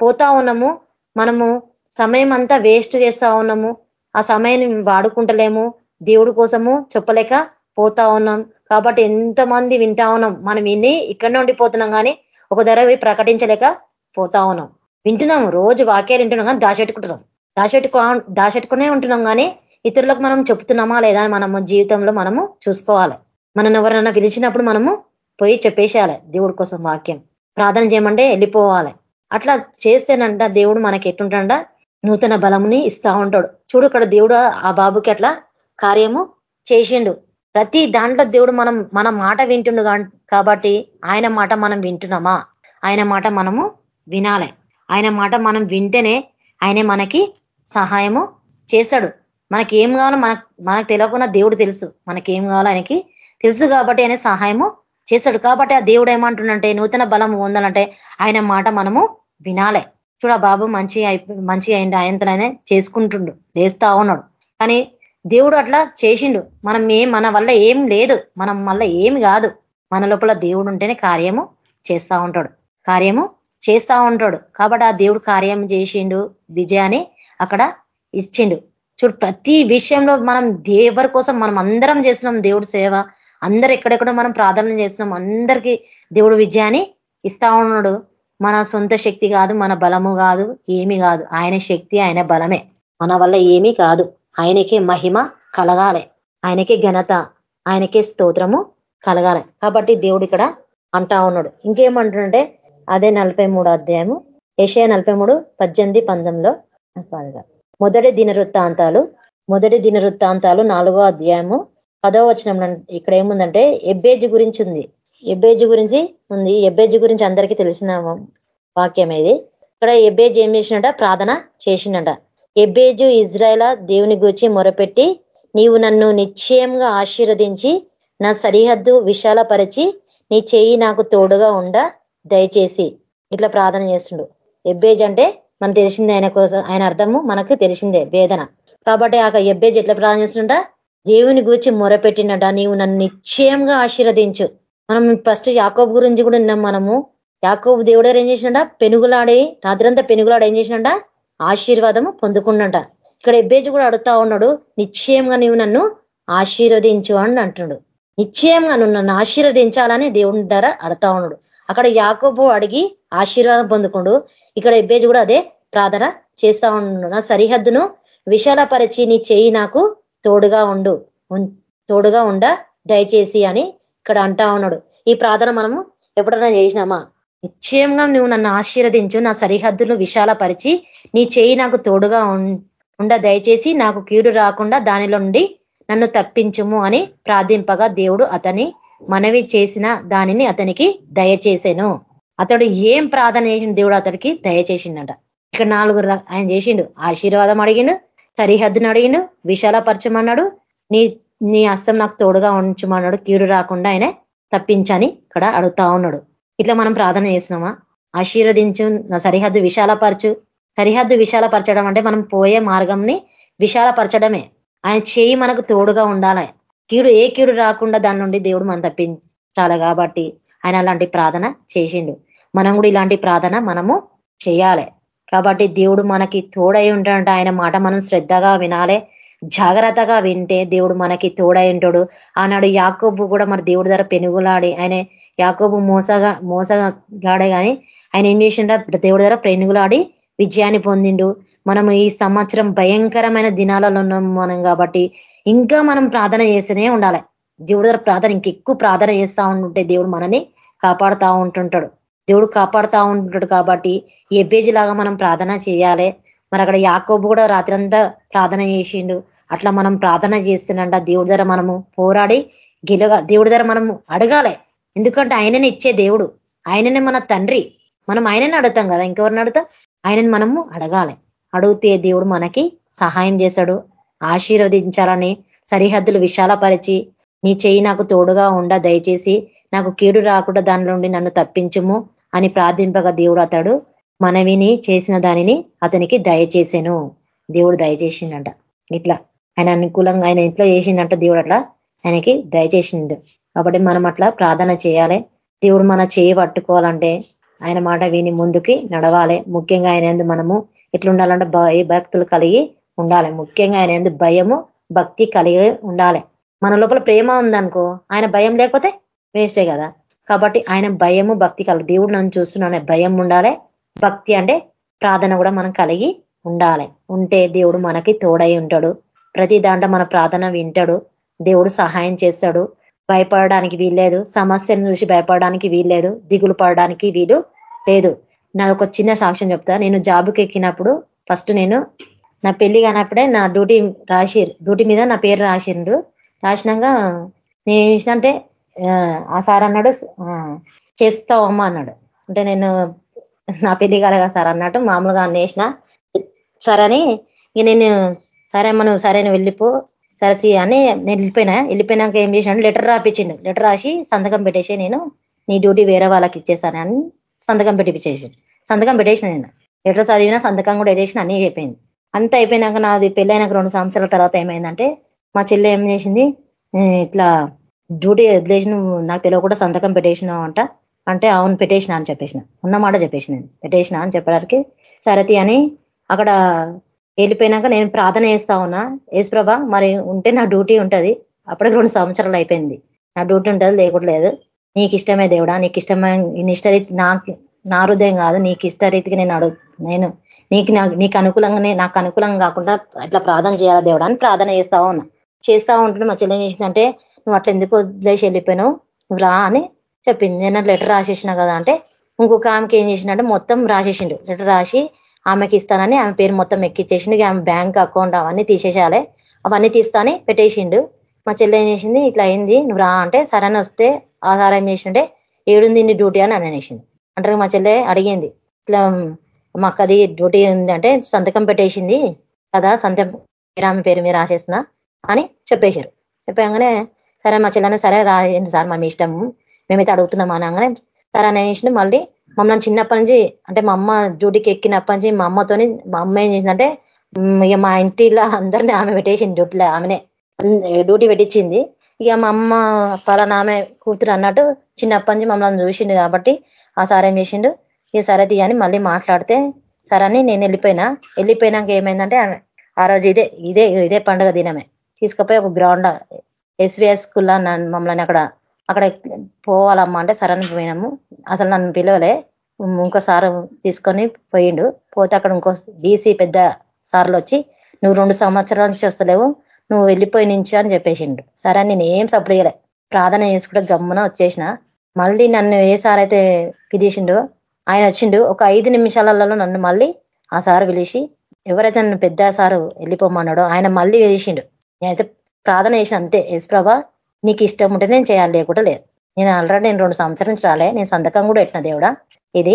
పోతా ఉన్నాము. మనము సమయం అంతా వేస్ట్ చేస్తా ఉన్నాము. ఆ సమయాన్ని వాడుకుంటలేము. దేవుడి కోసము చెప్పలేక పోతా ఉన్నాం. కాబట్టి ఎంతమంది వింటా ఉన్నాం. మనం ఇన్ని ఇక్కడనే ఉండిపోతున్నాం కానీ ఒక ధర ప్రకటించలేక పోతా ఉన్నాం. వింటున్నాము. రోజు వాక్యాలు వింటున్నాం కానీ దాచెట్టుకుంటున్నాం దాచెట్టుకో దాచెట్టుకునే ఉంటున్నాం కానీ ఇతరులకు మనం చెప్తున్నామా లేదా మనము జీవితంలో మనము చూసుకోవాలి. మనం ఎవరైనా పిలిచినప్పుడు మనము పోయి చెప్పేసేయాలి దేవుడి కోసం వాక్యం. ప్రార్థన చేయమంటే వెళ్ళిపోవాలి. అట్లా చేస్తేనంట దేవుడు మనకి ఎట్టుంటాడ నూతన బలముని ఇస్తా ఉంటాడు. చూడు ఇక్కడ దేవుడు ఆ బాబుకి అట్లా కార్యము చేసిండు. ప్రతి దాంట్లో దేవుడు మనం మన మాట వింటుండు కాబట్టి ఆయన మాట మనం వింటున్నామా? ఆయన మాట మనము వినాలి. ఆయన మాట మనం వింటేనే ఆయన మనకి సహాయము చేశాడు మనకి ఏం కావాలో మనకు మనకు తెలియకుండా దేవుడు తెలుసు. మనకి ఏం కావాలో ఆయనకి తెలుసు కాబట్టి ఆయన సహాయము చేశాడు కాబట్టి ఆ దేవుడు ఏమంటుండంటే నూతన బలం పొందాలంటే ఆయన మాట మనము వినాలే. చూడ బాబు మంచి మంచి అయింది ఆయనతోనే చేసుకుంటుండు చేస్తా ఉన్నాడు. కానీ దేవుడు అట్లా చేసిండు. మనం ఏం మన వల్ల ఏం లేదు. మనం వల్ల ఏమి కాదు. మన లోపల దేవుడు ఉంటేనే కార్యము చేస్తా ఉంటాడు. కార్యము చేస్తా ఉంటాడు. కాబట్టి ఆ దేవుడు కార్యం చేసిండు విజయాన్ని అక్కడ ఇచ్చిండు. చూడు ప్రతి విషయంలో మనం దేవరి కోసం మనం అందరం చేస్తున్నాం దేవుడు సేవ. అందరు ఎక్కడెక్కడో మనం ప్రార్థన చేస్తున్నాం. అందరికీ దేవుడు విజయాన్ని ఇస్తా ఉన్నాడు. మన సొంత శక్తి కాదు మన బలము కాదు ఏమి కాదు. ఆయన శక్తి ఆయన బలమే. మన వల్ల ఏమీ కాదు. ఆయనకే మహిమ కలగాలి. ఆయనకే ఘనత ఆయనకే స్తోత్రము కలగాలి. కాబట్టి దేవుడు ఇక్కడ అంటా ఉన్నాడు. ఇంకేమంటుంటే అదే నలభై అధ్యాయము ఏషయ నలభై మూడు పద్దెనిమిది పంతొమ్మిదిలో మొదటి దినవృత్తాంతాలు మొదటి దినవృత్తాంతాలు నాలుగో అధ్యాయము పదవ వచనం ఇక్కడ ఏముందంటే ఎబ్బేజి గురించి ఉంది ఎబ్బేజి గురించి ఉంది. ఎబ్బేజి గురించి అందరికీ తెలిసిన వాక్యం ఇది. ఇక్కడ ఎబ్బేజ్ ఏం చేసినట ప్రార్థన చేసినట ఎబ్బేజు ఇజ్రాయల దేవుని గురించి మొరపెట్టి నీవు నన్ను నిశ్చయంగా ఆశీర్వదించి నా సరిహద్దు విశాలపరిచి నీ చెయ్యి నాకు తోడుగా ఉండ దయచేసి. ఇట్లా ప్రార్థన చేస్తుండు. ఎబ్బేజ్ అంటే మనకు తెలిసిందే ఆయన కోసం ఆయన అర్థము మనకు తెలిసిందే వేదన. కాబట్టి ఆ ఎబ్బే ఎట్లా ప్రార్థన దేవుని గురించి మొరపెట్టినట నీవు నన్ను నిశ్చయంగా ఆశీర్వదించు. మనం ఫస్ట్ యాకోబు గురించి కూడా విన్నాం మనము. యాకోబు దేవుడు ఏం చేసినట పెనుగులాడి రాత్రంతా పెనుగులాడు ఏం చేసినట ఆశీర్వాదము పొందుకున్నట. ఇక్కడ ఎబ్బేజ్ కూడా అడుగుతా ఉన్నాడు నిశ్చయంగా నీవు నన్ను ఆశీర్వదించు అని అంటున్నాడు నిశ్చయంగా నువ్వు నన్ను ఆశీర్వదించాలని దేవుని ధర అడుతా ఉన్నాడు. అక్కడ యాకోబు అడిగి ఆశీర్వాదం పొందుకుండు. ఇక్కడ ఎబ్బేజ్ కూడా అదే ప్రార్థన చేస్తా ఉన్నాడు నా సరిహద్దును విశాలపరిచి నీ చేయి నాకు తోడుగా ఉండు. తోడుగా ఉండ దయచేసి అని ఇక్కడ అంటా ఉన్నాడు. ఈ ప్రార్థన మనము ఎప్పుడైనా చేసినామా? నిశ్చయంగా నువ్వు నన్ను ఆశీర్వదించు నా సరిహద్దులు విశాలపరిచి నీ చేయి నాకు తోడుగా ఉండ దయచేసి నాకు కీడు రాకుండా దానిలో నుండి నన్ను తప్పించుము అని ప్రార్థింపగా దేవుడు అతని మనవి చేసిన దానిని అతనికి దయచేసాను. అతడు ఏం ప్రార్థన చేసిన దేవుడు అతడికి దయచేసిండట. ఇక్కడ నాలుగు ఆయన చేసిండు. ఆశీర్వాదం అడిగిండు సరిహద్దును అడిగిండు విశాలపరచమన్నాడు నీ నీ హస్తం నాకు తోడుగా ఉంచమన్నాడు కీడు రాకుండా ఆయన తప్పించని ఇక్కడ అడుగుతా ఉన్నాడు. ఇట్లా మనం ప్రార్థన చేసినామా? ఆశీర్వదించు నా సరిహద్దు విశాలపరచు. సరిహద్దు విశాలపరచడం అంటే మనం పోయే మార్గంని విశాలపరచడమే. ఆయన చేయి మనకు తోడుగా ఉండాలి. కీడు ఏ కీడు రాకుండా దాని నుండి దేవుడు మనం తప్పించాలి కాబట్టి ఆయన అలాంటి ప్రార్థన చేసిండు. మనం కూడా ఇలాంటి ప్రార్థన మనము చేయాలి. కాబట్టి దేవుడు మనకి తోడై ఉంటాడంటే. ఆయన మాట మనం శ్రద్ధగా వినాలి. జాగ్రత్తగా వింటే దేవుడు మనకి తోడై ఉంటాడు. ఆనాడు యాకోబు కూడా మన దేవుడి ధర పెనుగులాడి ఆయన యాకోబు మోసగా మోసగాడే కానీ ఆయన ఏం చేసిండ? దేవుడి ధర పెనుగులాడి విజయాన్ని పొందిండు. మనము ఈ సంవత్సరం భయంకరమైన దినాలలో ఉన్నాం మనం కాబట్టి ఇంకా మనం ప్రార్థన చేస్తూనే ఉండాలి. దేవుడు దగ్గర ప్రార్థన ఇంకెక్కువ ప్రార్థన చేస్తూ ఉంటుంటే దేవుడు మనని కాపాడుతూ ఉంటుంటాడు. దేవుడు కాపాడుతూ ఉంటుంటాడు కాబట్టి ఎబ్బేజీ లాగా మనం ప్రార్థన చేయాలి. మరి అక్కడ యాకోబు కూడా రాత్రంతా ప్రార్థన చేసిండు. అట్లా మనం ప్రార్థన చేస్తున్నంట దేవుడి ధర మనము పోరాడి గెలవ దేవుడి ధర మనము అడగాలి. ఎందుకంటే ఆయననే ఇచ్చే దేవుడు. ఆయననే మన తండ్రి. మనం ఆయననే అడుగుతాం కదా. ఇంకెవరిని అడుగుతాం? ఆయనని మనము అడగాలి. అడిగితే దేవుడు మనకి సహాయం చేశాడు ఆశీర్వదించాలని సరిహద్దులు విశాలపరిచి నీ చేయి నాకు తోడుగా ఉండ దయచేసి నాకు కీడు రాకుండా దాని నుండి నన్ను తప్పించుము అని ప్రార్థింపగా దేవుడు అతడు మనవిని చేసిన దానిని అతనికి దయచేసాను. దేవుడు దయచేసిండంట. ఇట్లా ఆయన అనుకూలంగా ఆయన ఇంట్లో చేసిండంట దేవుడు అట్లా ఆయనకి దయచేసిండు. కాబట్టి మనం అట్లా ప్రార్థన చేయాలి. దేవుడు మన చేయి పట్టుకోవాలంటే ఆయన మాట విని ముందుకి నడవాలి. ముఖ్యంగా ఆయన మనము ఎట్లుండాలంటే భయ భక్తులు కలిగి ఉండాలి. ముఖ్యంగా ఆయన ఎందుకు భయము భక్తి కలిగి ఉండాలి. మన లోపల ప్రేమ ఉందనుకో ఆయన భయం లేకపోతే వేస్టే కదా. కాబట్టి ఆయన భయము భక్తి కలిగి దేవుడు నన్ను చూస్తున్నానే భయం ఉండాలి. భక్తి అంటే ప్రార్థన కూడా మనం కలిగి ఉండాలి. ఉంటే దేవుడు మనకి తోడై ఉంటాడు. ప్రతి దాంట్లో మన ప్రార్థన వింటాడు. దేవుడు సహాయం చేస్తాడు. భయపడడానికి వీల్లేదు. సమస్యను చూసి భయపడడానికి వీల్లేదు. దిగులు పడడానికి వీలు లేదు. నాకు ఒక చిన్న సాక్ష్యం చెప్తా. నేను జాబుకి ఎక్కినప్పుడు ఫస్ట్ నేను నా పెళ్ళి కానప్పుడే నా డ్యూటీ రాసిరు డ్యూటీ మీద నా పేరు రాసిండ్రు రాసినాక నేను ఏం చేసిన అంటే ఆ సార్ అన్నాడు చేస్తావమ్మా అన్నాడు. అంటే నేను నా పెళ్ళి కాలేగా సార్ అన్నట్టు మామూలుగా అన్నేసిన సరే అని ఇక నేను సరే అమ్మ నువ్వు సరే వెళ్ళిపో సరే అని నేను వెళ్ళిపోయినా. వెళ్ళిపోయినాక ఏం చేసినాడు లెటర్ రాపించిండు లెటర్ రాసి సంతకం పెట్టేసి నేను నీ డ్యూటీ వేరే వాళ్ళకి ఇచ్చేసానని సంతకం పెట్టిపించేసి సంతకం పెట్టేసిన నేను. లెటర్ చదివినా సంతకం కూడా పెట్టేసిన అన్నీ అయిపోయింది. అంత అయిపోయినాక నాది పెళ్ళైనాక రెండు సంవత్సరాల తర్వాత ఏమైందంటే మా చెల్లె ఏం చేసింది ఇట్లా డ్యూటీ వదిలేసిన నాకు తెలియకుండా సంతకం పెట్టేసినావు అంట. అంటే అవును పెట్టేసిన అని చెప్పేసిన. ఉన్నమాట చెప్పేసిన పెట్టేసిన అని చెప్పడానికి సరతి అని అక్కడ వెళ్ళిపోయినాక నేను ప్రార్థన చేస్తా ఉన్నా. ప్రభా మరి ఉంటే నా డ్యూటీ ఉంటుంది. అప్పటికి రెండు సంవత్సరాలు అయిపోయింది. నా డ్యూటీ ఉంటుంది లేకూడలేదు. నీకు ఇష్టమే దేవుడా నీకు ఇష్టమే ఇష్టరీతి నాకు నా హృదయం కాదు నీకు ఇష్ట రీతికి నేను అడుగు నేను నీకు నీకు అనుకూలంగానే నాకు అనుకూలంగా కాకుండా ఇట్లా ప్రార్థన చేయాలా దేవుడా అని ప్రార్థన చేస్తా ఉన్నా. చేస్తా ఉంటుంటే మా చెల్లెం చేసిందంటే నువ్వు అట్లా ఎందుకు వదిలేసి వెళ్ళిపోయినావు? నువ్వు రా అని చెప్పింది. నేను లెటర్ రాసేసిన కదా అంటే ఇంకొక ఆమెకి ఏం చేసిందంటే మొత్తం రాసేసిండు. లెటర్ రాసి ఆమెకి ఇస్తానని ఆమె పేరు మొత్తం ఎక్కిచ్చేసిండు. ఆమె బ్యాంక్ అకౌంట్ అవన్నీ తీసేసాలే అవన్నీ తీస్తానే పెట్టేసిండు. మా చెల్లె ఏం చేసింది ఇట్లా అయింది నువ్వు రా అంటే సరైన వస్తే ఆ సార్ ఏం చేసిండే ఏడుంది నీ డ్యూటీ అని అనేసింది అంటే మా చెల్లె అడిగింది. ఇట్లా మాకు అది డ్యూటీ ఉంది అంటే సంతకం పెట్టేసింది కదా సంతకం ఆమె పేరు మీరు రాసేసిన అని చెప్పేశారు. చెప్పగానే సరే మా చెల్లెని సరే రాయండి సార్ మా ఇష్టం మేమైతే అడుగుతున్నాం అనగానే సరే అనేసి మళ్ళీ మమ్మల్ని చిన్నప్పటి నుంచి అంటే మా అమ్మ డ్యూటీకి ఎక్కినప్పటి నుంచి మా అమ్మతోని మా అమ్మ ఏం చేసిందంటే ఇక మా ఇంటిలో అందరినీ ఆమె పెట్టేసింది డ్యూటీలో ఆమెనే. డ్యూటీ పెట్టించింది. ఇక మా అమ్మ పలానా ఆమె కూతురు అన్నట్టు చిన్నప్పటి నుంచి మమ్మల్ని చూసిండు కాబట్టి ఆ సార్ ఏం చేసిండు ఈ సరే అని మళ్ళీ మాట్లాడితే సరే అని నేను వెళ్ళిపోయినా. వెళ్ళిపోయినాక ఏమైందంటే ఆ రోజు ఇదే ఇదే ఇదే పండుగ దినమే. తీసుకుపోయి ఒక గ్రౌండ్ ఎస్విఎస్ స్కూల్లో మమ్మల్ని అక్కడ అక్కడ పోవాలమ్మా అంటే సరని పోయినాము. అసలు నన్ను పిలవలే. ఇంకోసారి తీసుకొని పోయిండు. పోతే అక్కడ ఇంకో డీసీ పెద్ద సార్లు వచ్చి నువ్వు రెండు సంవత్సరాల నుంచి వస్తలేవు నువ్వు వెళ్ళిపోయి నుంచి అని చెప్పేసిండు. సరే నేను ఏం సపోర్ట్ చేయలే. ప్రార్థన చేసుకుంటే గమ్మున వచ్చేసిన. మళ్ళీ నన్ను ఏ సార్ అయితే పిలిచిండో ఆయన వచ్చిండు ఒక ఐదు నిమిషాలలో నన్ను మళ్ళీ ఆ సార్ పిలిచి ఎవరైతే నన్ను పెద్ద సారు వెళ్ళిపోమన్నాడో ఆయన మళ్ళీ పిలిచిండు. నేనైతే ప్రార్థన చేసిన అంతే ఎస్ ప్రభా నీకు ఇష్టం ఉంటే నేను చేయాలి లేకుండా లేదు. నేను ఆల్రెడీ నేను రెండు సంవత్సరం నుంచి రాలే నేను సంతకం కూడా ఎట్టిన దేవుడా? ఇది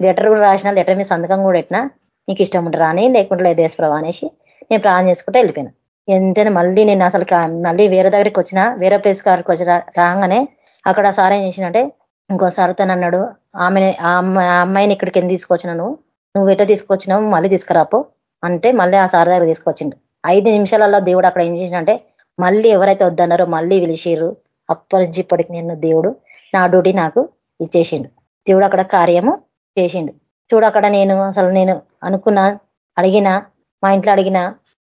లెటర్ కూడా రాసిన లెటర్ మీద సంతకం కూడా ఎట్టినా నీకు ఇష్టం ఉంటే రాని లేకుండా లేదు దేశప్రభా అనేసి నేను ప్రార్థన చేసుకుంటే వెళ్ళిపోయినా. ఎంతైనా మళ్ళీ నేను అసలు మళ్ళీ వేరే దగ్గరికి వచ్చిన వేరే ప్లేస్ కాడికి వచ్చిన రాగానే అక్కడ సార్ ఏం చేసినంటే ఇంకో తను అన్నాడు ఆమె ఆ అమ్మాయిని ఇక్కడికి ఎందుకు తీసుకొచ్చినా నువ్వు? నువ్వు ఎట్లా తీసుకొచ్చినావు? మళ్ళీ తీసుకురాపో. అంటే మళ్ళీ ఆ సార్ దగ్గర తీసుకొచ్చిండు. ఐదు నిమిషాలలో దేవుడు అక్కడ ఏం చేసినంటే మళ్ళీ ఎవరైతే వద్దన్నారో మళ్ళీ పిలిచిర్రు. అప్పటి నుంచి ఇప్పటికి నేను దేవుడు నా డ్యూటీ నాకు ఇచ్చేసిండు. దేవుడు అక్కడ కార్యము చేసిండు. చూడు అక్కడ నేను అసలు నేను అనుకున్నా అడిగినా మా ఇంట్లో అడిగినా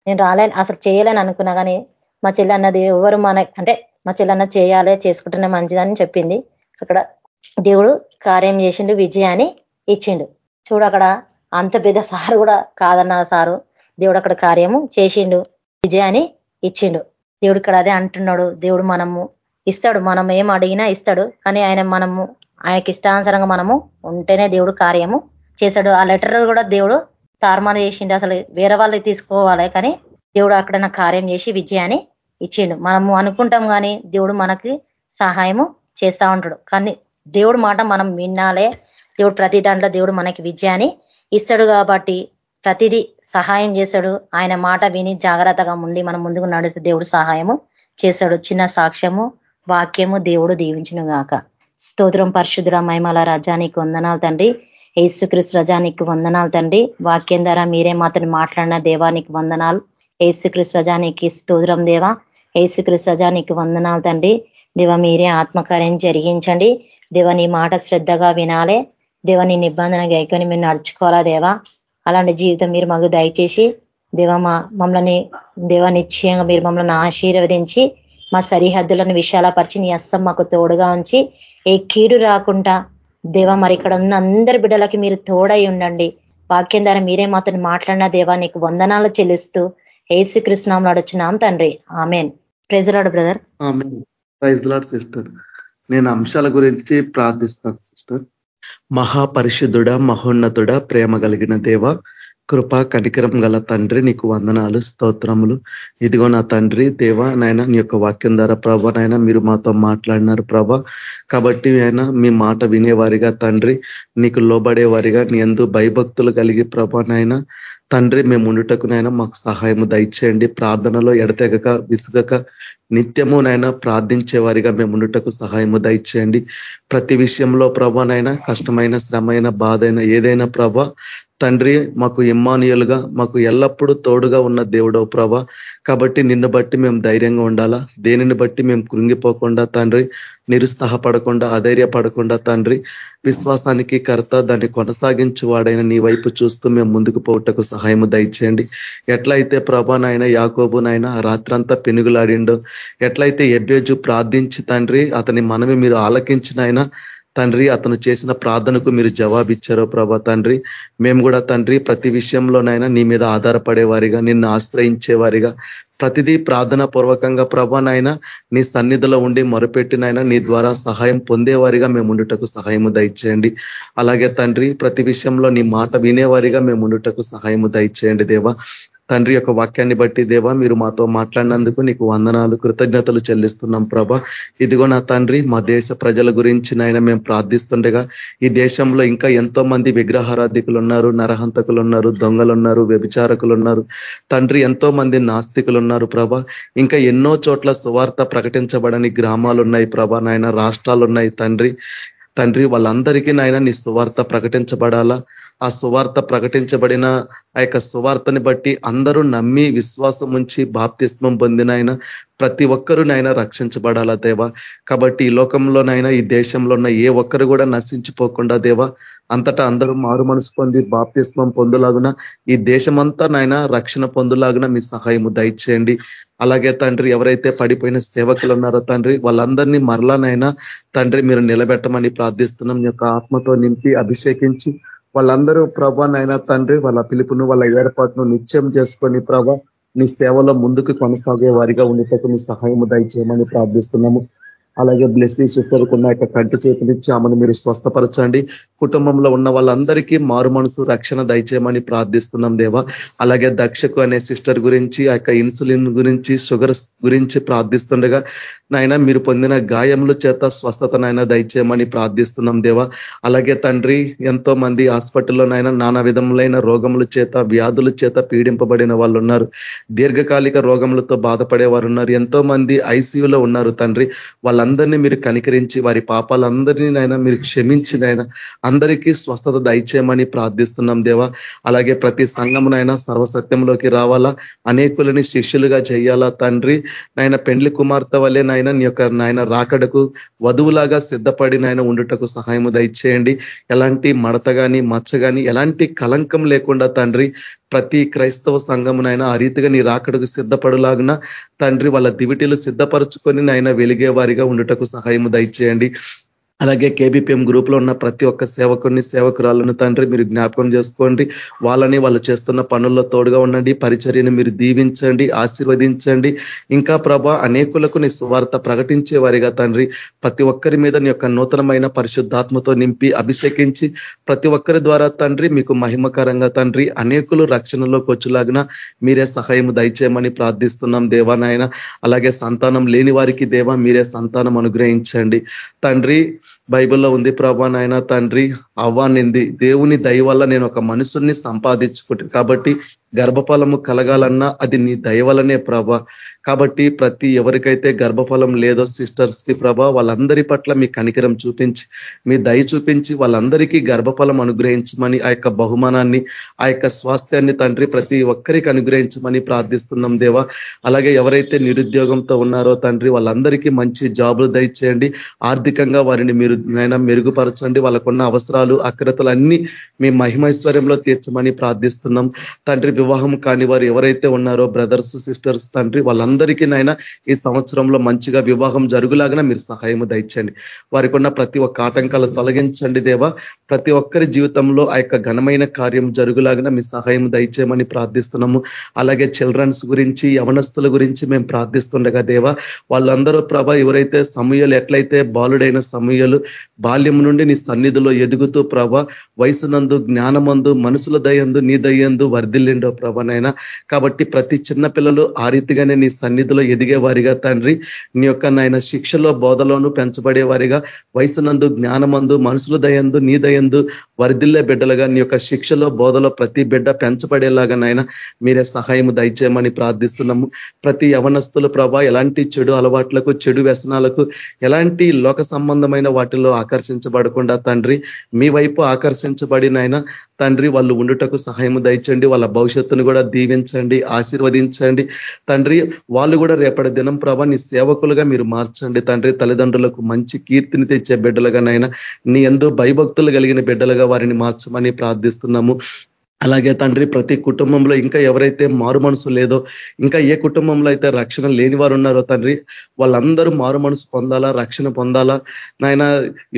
నేను రాలే అసలు చేయలేని అనుకున్నా కానీ మా చెల్లి అన్నది ఎవరు మన అంటే మా చెల్లి అన్నది చేయాలి చేసుకుంటేనే మంచిదని చెప్పింది. అక్కడ దేవుడు కార్యం చేసిండు విజయాన్ని ఇచ్చిండు. చూడు అక్కడ అంత పెద్ద సారు కూడా కాదన్న సారు. దేవుడు అక్కడ కార్యము చేసిండు విజయాన్ని ఇచ్చిండు. దేవుడు ఇక్కడ అదే అంటున్నాడు దేవుడు మనము ఇస్తాడు మనం ఏం అడిగినా ఇస్తాడు కానీ ఆయన మనము ఆయనకి ఇష్టానుసరంగా మనము ఉంటేనే దేవుడు కార్యము చేశాడు. ఆ లెటర్ కూడా దేవుడు తారుమారు చేసిండు అసలు వేరే వాళ్ళకి తీసుకోవాలి కానీ దేవుడు అక్కడ నా కార్యం చేసి విజయాన్ని ఇచ్చిండు. మనము అనుకుంటాం కానీ దేవుడు మనకి సహాయము చేస్తా ఉంటాడు. కానీ దేవుడు మాట మనం విన్నాలే. దేవుడు ప్రతి దాంట్లో దేవుడు మనకి విజయాన్ని ఇస్తాడు కాబట్టి ప్రతిదీ సహాయం చేశాడు ఆయన మాట విని జాగ్రత్తగా ఉండి మనం ముందుకు నడిస్తే దేవుడు సహాయము చేశాడు చిన్న సాక్ష్యము వాక్యము దేవుడు దీవించును గాక. స్తోత్రం పరిశుద్ధుర మైమల రజానికి వందనాలు తండ్రి. ఏసుక్రీస్తు రజానికి వందనాలు తండ్రి. వాక్యం ద్వారా మీరే మాతను మాట్లాడిన దేవానికి వందనాలు. ఏసుక్రీస్తు రజానికి స్తోత్రం దేవా. ఏసుక్రీస్తు రజానికి వందనాలు తండ్రి. దేవ మీరే ఆత్మకార్యం జరిగించండి. దేవ నీ మాట శ్రద్ధగా వినాలే. దేవ నీ నిబంధన గైకొని మీరు నడుచుకోవాలా దేవా? అలాంటి జీవితం మీరు మాకు దయచేసి దేవ మా మమ్మల్ని దేవ నిశ్చయంగా మీరు మమ్మల్ని ఆశీర్వదించి మా సరిహద్దులను విశాలపరిచి నీ అస్సం మాకు తోడుగా ఉంచి ఏ కీడు రాకుండా దేవ మరి ఇక్కడ ఉన్న అందరి బిడ్డలకి మీరు తోడై ఉండండి. వాక్యం ద్వారా మీరే మాతో మాట్లాడిన దేవా నీకు వందనాలు చెల్లిస్తూ ఏసు కృష్ణం నడుచున్నాం తండ్రి. Amen. Praise Lord brother. Praise Lord sister. నేను అంశాల గురించి ప్రార్థిస్తాను సిస్టర్. మహాపరిశుద్ధుడ మహోన్నతుడ ప్రేమ కలిగిన దేవ కృప కనికరం గల తండ్రి నీకు వందనాలు స్తోత్రములు. ఇదిగో నా తండ్రి దేవ నాయన నీ యొక్క వాక్యం ద్వారా ప్రభ నాయన మీరు మాతో మాట్లాడినారు ప్రభ. కాబట్టి ఆయన మీ మాట వినేవారిగా తండ్రి నీకు లోబడేవారిగా నీ ఎందు భయభక్తులు కలిగి ప్రభ నాయన. తండ్రి మేము ఉండుటకు నైనా మాకు సహాయము దయచేయండి. ప్రార్థనలో ఎడతెగక విసుగక నిత్యము నైనా ప్రార్థించే వారిగా మేము ఉండుటకు సహాయము దయచేయండి. ప్రతి విషయంలో ప్రభానైనా కష్టమైన శ్రమైన బాధైన ఏదైనా ప్రభ తండ్రి మాకు ఇమ్మానుయులుగా మాకు ఎల్లప్పుడూ తోడుగా ఉన్న దేవుడవు ప్రభ. కాబట్టి నిన్ను బట్టి మేము ధైర్యంగా ఉండాలా? దేనిని బట్టి మేము కృంగిపోకుండా తండ్రి? నిరుత్సాహపడకుండా అధైర్యపడకుండా తండ్రి. విశ్వాసానికి కర్త దాన్ని కొనసాగించేవాడైన నీ వైపు చూస్తూ మేము ముందుకు పోవటకు సహాయము దయచేయండి. ఎట్లయితే ప్రభానైనా యాకోబునైనా రాత్రంతా పెనుగులాడిండో ఎట్లయితే ఎబ్బేజు ప్రార్థించి తండ్రి అతని మనమే మీరు ఆలకించినైనా తండ్రి అతను చేసిన ప్రార్థనకు మీరు జవాబిచ్చారో ప్రభా తండ్రి. మేము కూడా తండ్రి ప్రతి విషయంలోనైనా నీ మీద ఆధారపడేవారిగా నిన్ను ఆశ్రయించేవారిగా ప్రతిదీ ప్రార్థన పూర్వకంగా ప్రభానైనా నీ సన్నిధిలో ఉండి మొరపెట్టినైనా నీ ద్వారా సహాయం పొందేవారిగా మేము ఉండుటకు సహాయము దయచేయండి. అలాగే తండ్రి ప్రతి విషయంలో నీ మాట వినేవారిగా మేము ఉండుటకు సహాయము దయచేయండి దేవా. తండ్రి యొక్క వాక్యాన్ని బట్టి దేవా మీరు మాతో మాట్లాడినందుకు నీకు వందనాలు కృతజ్ఞతలు చెల్లిస్తున్నాం ప్రభ. ఇదిగో నా తండ్రి మా దేశ ప్రజల గురించి నాయన మేము ప్రార్థిస్తుండగా ఈ దేశంలో ఇంకా ఎంతో మంది విగ్రహారాధికులు ఉన్నారు నరహంతకులు ఉన్నారు దొంగలు ఉన్నారు వ్యభిచారకులు ఉన్నారు తండ్రి ఎంతో మంది నాస్తికులు ఉన్నారు ప్రభ. ఇంకా ఎన్నో చోట్ల సువార్త ప్రకటించబడని గ్రామాలు ఉన్నాయి ప్రభ నాయన రాష్ట్రాలు ఉన్నాయి తండ్రి. తండ్రి వాళ్ళందరికీ నాయన నీ సువార్త ప్రకటించబడాలా. ఆ సువార్త ప్రకటించబడిన ఆ యొక్క సువార్తని బట్టి అందరూ నమ్మి విశ్వాసం ఉంచి బాప్తిస్మం పొందినైనా ప్రతి ఒక్కరు నైనా రక్షించబడాలా దేవా? కాబట్టి ఈ లోకంలోనైనా ఈ దేశంలో ఉన్న ఏ ఒక్కరు కూడా నశించిపోకుండా దేవా అంతటా అందరూ మారు మనసు పొంది బాప్తిస్మం పొందులాగున ఈ దేశమంతా నాయన రక్షణ పొందులాగున మీ సహాయము దయచేయండి. అలాగే తండ్రి ఎవరైతే పడిపోయిన సేవకులు ఉన్నారో తండ్రి వాళ్ళందరినీ మరలానైనా తండ్రి మీరు నిలబెట్టమని ప్రార్థిస్తున్నాం. యొక్క ఆత్మతో నింపి అభిషేకించి వాళ్ళందరూ ప్రభా నైనా తండ్రి వాళ్ళ పిలుపును వాళ్ళ ఏర్పాటును నిత్యం చేసుకొని ప్రభా నీ సేవలో ముందుకు కొనసాగే వారిగా ఉండేటట్టు నీ సహాయము దయచేయమని ప్రార్థిస్తున్నాము. అలాగే బ్లెస్సింగ్స్ ఇస్తారు. ఉన్న యొక్క కంటి చేతునిచ్చి ఆమెను మీరు స్వస్థపరచండి. కుటుంబంలో ఉన్న వాళ్ళందరికీ మారు మనసు రక్షణ దయచేయమని ప్రార్థిస్తున్నాం దేవా. అలాగే దక్షకు అనే సిస్టర్ గురించి ఆ ఇన్సులిన్ గురించి షుగర్ గురించి ప్రార్థిస్తుండగా నాయన మీరు పొందిన గాయముల చేత స్వస్థత నాయన దయచేయమని ప్రార్థిస్తున్నాం దేవా. అలాగే తండ్రి ఎంతో మంది హాస్పిటల్లో నాయన నానా విధములైన రోగముల చేత వ్యాధుల చేత పీడింపబడిన వాళ్ళు ఉన్నారు దీర్ఘకాలిక రోగములతో బాధపడే వారు ఉన్నారు ఎంతో మంది ఐసీయూలో ఉన్నారు తండ్రి. వాళ్ళ వాళ్ళందరినీ మీరు కనికరించి వారి పాపాలందరినీ నాయన మీరు క్షమించినైనా అందరికీ స్వస్థత దయచేయమని ప్రార్థిస్తున్నాం దేవా. అలాగే ప్రతి సంఘమునైనా సర్వసత్యంలోకి రావాలా అనేకులని శిష్యులుగా చేయాలా తండ్రి. నాయన పెండ్లి కుమార్తె వల్లే నాయన నీ యొక్క నాయన రాకడకు వధువులాగా సిద్ధపడి నాయన ఉండుటకు సహాయము దయచేయండి. ఎలాంటి మడత కానీ మచ్చ కానీ ఎలాంటి కలంకం లేకుండా తండ్రి ప్రతి క్రైస్తవ సంఘమునైనా ఆ రీతిగా నీ రాకడకు సిద్ధపడులాగున తండ్రి వాళ్ళ దివిటీలు సిద్ధపరచుకొని నాయన వెలిగే వారిగా ఉండుటకు సహాయము దయచేయండి. అలాగే కేబిపిఎం గ్రూప్లో ఉన్న ప్రతి ఒక్క సేవకుని సేవకురాలను తండ్రి మీరు జ్ఞాపకం చేసుకోండి. వాళ్ళని వాళ్ళు చేస్తున్న పనుల్లో తోడుగా ఉండండి. పరిచర్యను మీరు దీవించండి ఆశీర్వదించండి. ఇంకా ప్రభా అనేకులకు నీ సువార్త ప్రకటించే వారిగా తండ్రి ప్రతి ఒక్కరి మీద నీ యొక్క నూతనమైన పరిశుద్ధాత్మతో నింపి అభిషేకించి ప్రతి ఒక్కరి ద్వారా తండ్రి మీకు మహిమకరంగా తండ్రి అనేకులు రక్షణలోకి వచ్చేలాగిన మీరే సహాయం దయచేయమని ప్రార్థిస్తున్నాం దేవానాయన అలాగే సంతానం లేని వారికి దేవా మీరే సంతానం అనుగ్రహించండి. తండ్రి బైబిల్లో ఉంది ప్రభా నాయన తండ్రి అవ్వానింది దేవుని దయ వల్ల నేను ఒక మనుషుల్ని సంపాదించుకుంటాను కాబట్టి గర్భఫలము కలగాలన్నా అది నీ దయవలనే ప్రభ. కాబట్టి ప్రతి ఎవరికైతే గర్భఫలం లేదో సిస్టర్స్కి ప్రభ వాళ్ళందరి పట్ల మీ కనికరం చూపించి మీ దయ చూపించి వాళ్ళందరికీ గర్భఫలం అనుగ్రహించమని ఆ యొక్క బహుమానాన్ని ఆ యొక్క స్వాస్థ్యాన్ని తండ్రి ప్రతి ఒక్కరికి అనుగ్రహించమని ప్రార్థిస్తున్నాం దేవా. అలాగే ఎవరైతే నిరుద్యోగంతో ఉన్నారో తండ్రి వాళ్ళందరికీ మంచి జాబులు దయచేయండి. ఆర్థికంగా వారిని మీరు నైనా మెరుగుపరచండి. వాళ్ళకున్న అవసరాలు అక్రతలు అన్ని మీ మహిమైశ్వర్యంలో తీర్చమని ప్రార్థిస్తున్నాం. తండ్రి వివాహం కాని వారు ఎవరైతే ఉన్నారో బ్రదర్స్ సిస్టర్స్ తండ్రి వాళ్ళందరికీ నాయన ఈ సంవత్సరంలో మంచిగా వివాహం జరుగులాగా మీరు సహాయం దయచండి వారికి ఉన్న ప్రతి ఒక్క ఆటంకాలు తొలగించండి దేవా. ప్రతి ఒక్కరి జీవితంలో ఆ యొక్క ఘనమైన కార్యం జరుగులాగా మీ సహాయం దయచేయమని ప్రార్థిస్తున్నాము. అలాగే చిల్డ్రన్స్ గురించి యవనస్తుల గురించి మేము ప్రార్థిస్తుండగా దేవా వాళ్ళందరూ ప్రభ ఎవరైతే సమయాలు ఎట్లయితే బాలుడైన సమయాలు బాల్యం నుండి నీ సన్నిధిలో ఎదుగుతూ ప్రభ వయసునందు జ్ఞానమందు మనసుల దయందు నీ దయ్యందు వర్ధిల్లిండో ప్రభనైనా. కాబట్టి ప్రతి చిన్న పిల్లలు ఆ రీతిగానే నీ సన్నిధిలో ఎదిగే వారిగా తండ్రి. నీ యొక్క నాయన శిక్షలో బోధలోను పెంచబడే వారిగా. వయసునందు జ్ఞానమందు మనుషుల దయందు నీ దయందు వరిదిల్లే బిడ్డలుగా నీ యొక్క శిక్షలో బోధలో ప్రతి బిడ్డ పెంచబడేలాగా నాయన మీరే సహాయం దయచేయమని ప్రార్థిస్తున్నాము. ప్రతి యవనస్తులు ప్రభా ఎలాంటి చెడు అలవాట్లకు చెడు వ్యసనాలకు ఎలాంటి లోక సంబంధమైన వాటిలో ఆకర్షించబడకుండా తండ్రి మీ వైపు ఆకర్షించబడినైనా తండ్రి వాళ్ళు ఉండుటకు సహాయం దయచండి వాళ్ళ భవిష్యత్తును కూడా దీవించండి ఆశీర్వదించండి. తండ్రి వాళ్ళు కూడా రేపటి దినం ప్రభా నీ సేవకులుగా మీరు మార్చండి. తండ్రి తల్లిదండ్రులకు మంచి కీర్తిని తెచ్చే బిడ్డలుగానైనా నీ ఎందు భయభక్తులు కలిగిన బిడ్డలుగా వారిని మార్చమని ప్రార్థిస్తున్నాము. అలాగే తండ్రి ప్రతి కుటుంబంలో ఇంకా ఎవరైతే మారు మనసు లేదో ఇంకా ఏ కుటుంబంలో అయితే రక్షణ లేని వారు ఉన్నారో తండ్రి వాళ్ళందరూ మారు మనసు పొందాలా రక్షణ పొందాలా? నాయన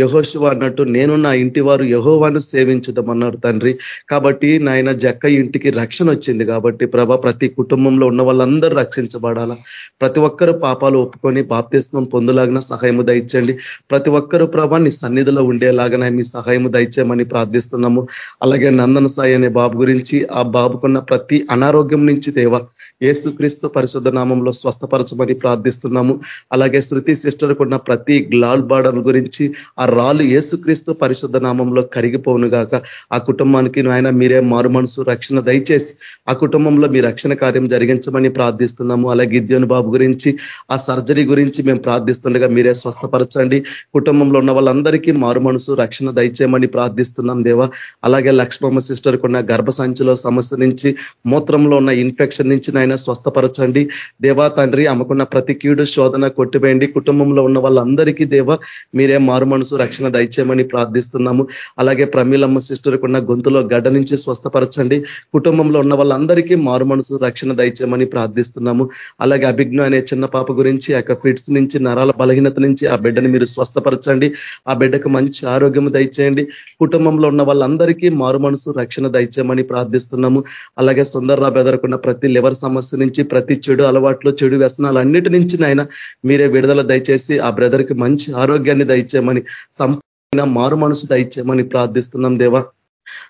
యహోశివ అన్నట్టు నేను నా ఇంటి వారు యహోవాను సేవించుదామన్నారు తండ్రి. కాబట్టి నాయన జక్క ఇంటికి రక్షణ వచ్చింది కాబట్టి ప్రభ ప్రతి కుటుంబంలో ఉన్న వాళ్ళందరూ రక్షించబడాలా? ప్రతి ఒక్కరు పాపాలు ఒప్పుకొని బాప్తిస్మం పొందులాగిన సహాయము దయచండి ప్రతి ఒక్కరు ప్రభ నీ సన్నిధిలో ఉండేలాగానే మీ సహాయము దయచేయమని ప్రార్థిస్తున్నాము. అలాగే నందన సాయి అనే బాబు బాబు గురించి ఆ బాబుకున్న ప్రతి అనారోగ్యం నుంచి దేవ ఏసుక్రీస్తు పరిశుద్ధ నామంలో స్వస్థపరచమని ప్రార్థిస్తున్నాము. అలాగే శృతి సిస్టర్ కొన్న ప్రతి గ్లాల్ బార్డర్ గురించి ఆ రాళ్ళు ఏసుక్రీస్తు పరిశుద్ధ నామంలో కరిగిపోను గాక. ఆ కుటుంబానికి ఆయన మీరే మారు మనసు రక్షణ దయచేసి ఆ కుటుంబంలో మీ రక్షణ కార్యం జరిగించమని ప్రార్థిస్తున్నాము. అలాగే గిద్యోని బాబు గురించి ఆ సర్జరీ గురించి మేము ప్రార్థిస్తుండగా మీరే స్వస్థపరచండి. కుటుంబంలో ఉన్న వాళ్ళందరికీ మారు మనసు రక్షణ దయచేయమని ప్రార్థిస్తున్నాం దేవా. అలాగే లక్ష్మమ్మ సిస్టర్ కొన్న గర్భ సంచిలో సమస్య నుంచి మూత్రంలో ఉన్న ఇన్ఫెక్షన్ నుంచి నాయన స్వస్థపరచండి. దేవా తండ్రి అమ్మకున్న ప్రతి కీడు శోధన కొట్టివేయండి. కుటుంబంలో ఉన్న వాళ్ళందరికీ దేవ మీరే మారు మనసు రక్షణ దయచేయమని ప్రార్థిస్తున్నాము. అలాగే ప్రమీలమ్మ సిస్టర్కున్న గొంతులో గడ్డ నుంచి స్వస్థపరచండి. కుటుంబంలో ఉన్న వాళ్ళందరికీ మారు మనసు రక్షణ దయచేయమని ప్రార్థిస్తున్నాము. అలాగే అభిజ్ఞ అనే చిన్న పాప గురించి ఆ ఫిట్స్ నుంచి నరాల బలహీనత నుంచి ఆ బిడ్డని మీరు స్వస్థపరచండి. ఆ బిడ్డకు మంచి ఆరోగ్యం దయచేయండి. కుటుంబంలో ఉన్న వాళ్ళందరికీ మారు మనసు రక్షణ దయచేయమని ప్రార్థిస్తున్నాము. అలాగే సుందర్రా బెదరుకున్న ప్రతి లివర్ సమస్య నుంచి ప్రతి చెడు అలవాట్లు చెడు వ్యసనాలు అన్నిటి నుంచి నాయన మీరే విడుదల దయచేసి ఆ బ్రదర్ మంచి ఆరోగ్యాన్ని దయచేయమని సంపూర్ణ మారు మనసు దయచేయమని ప్రార్థిస్తున్నాం దేవా.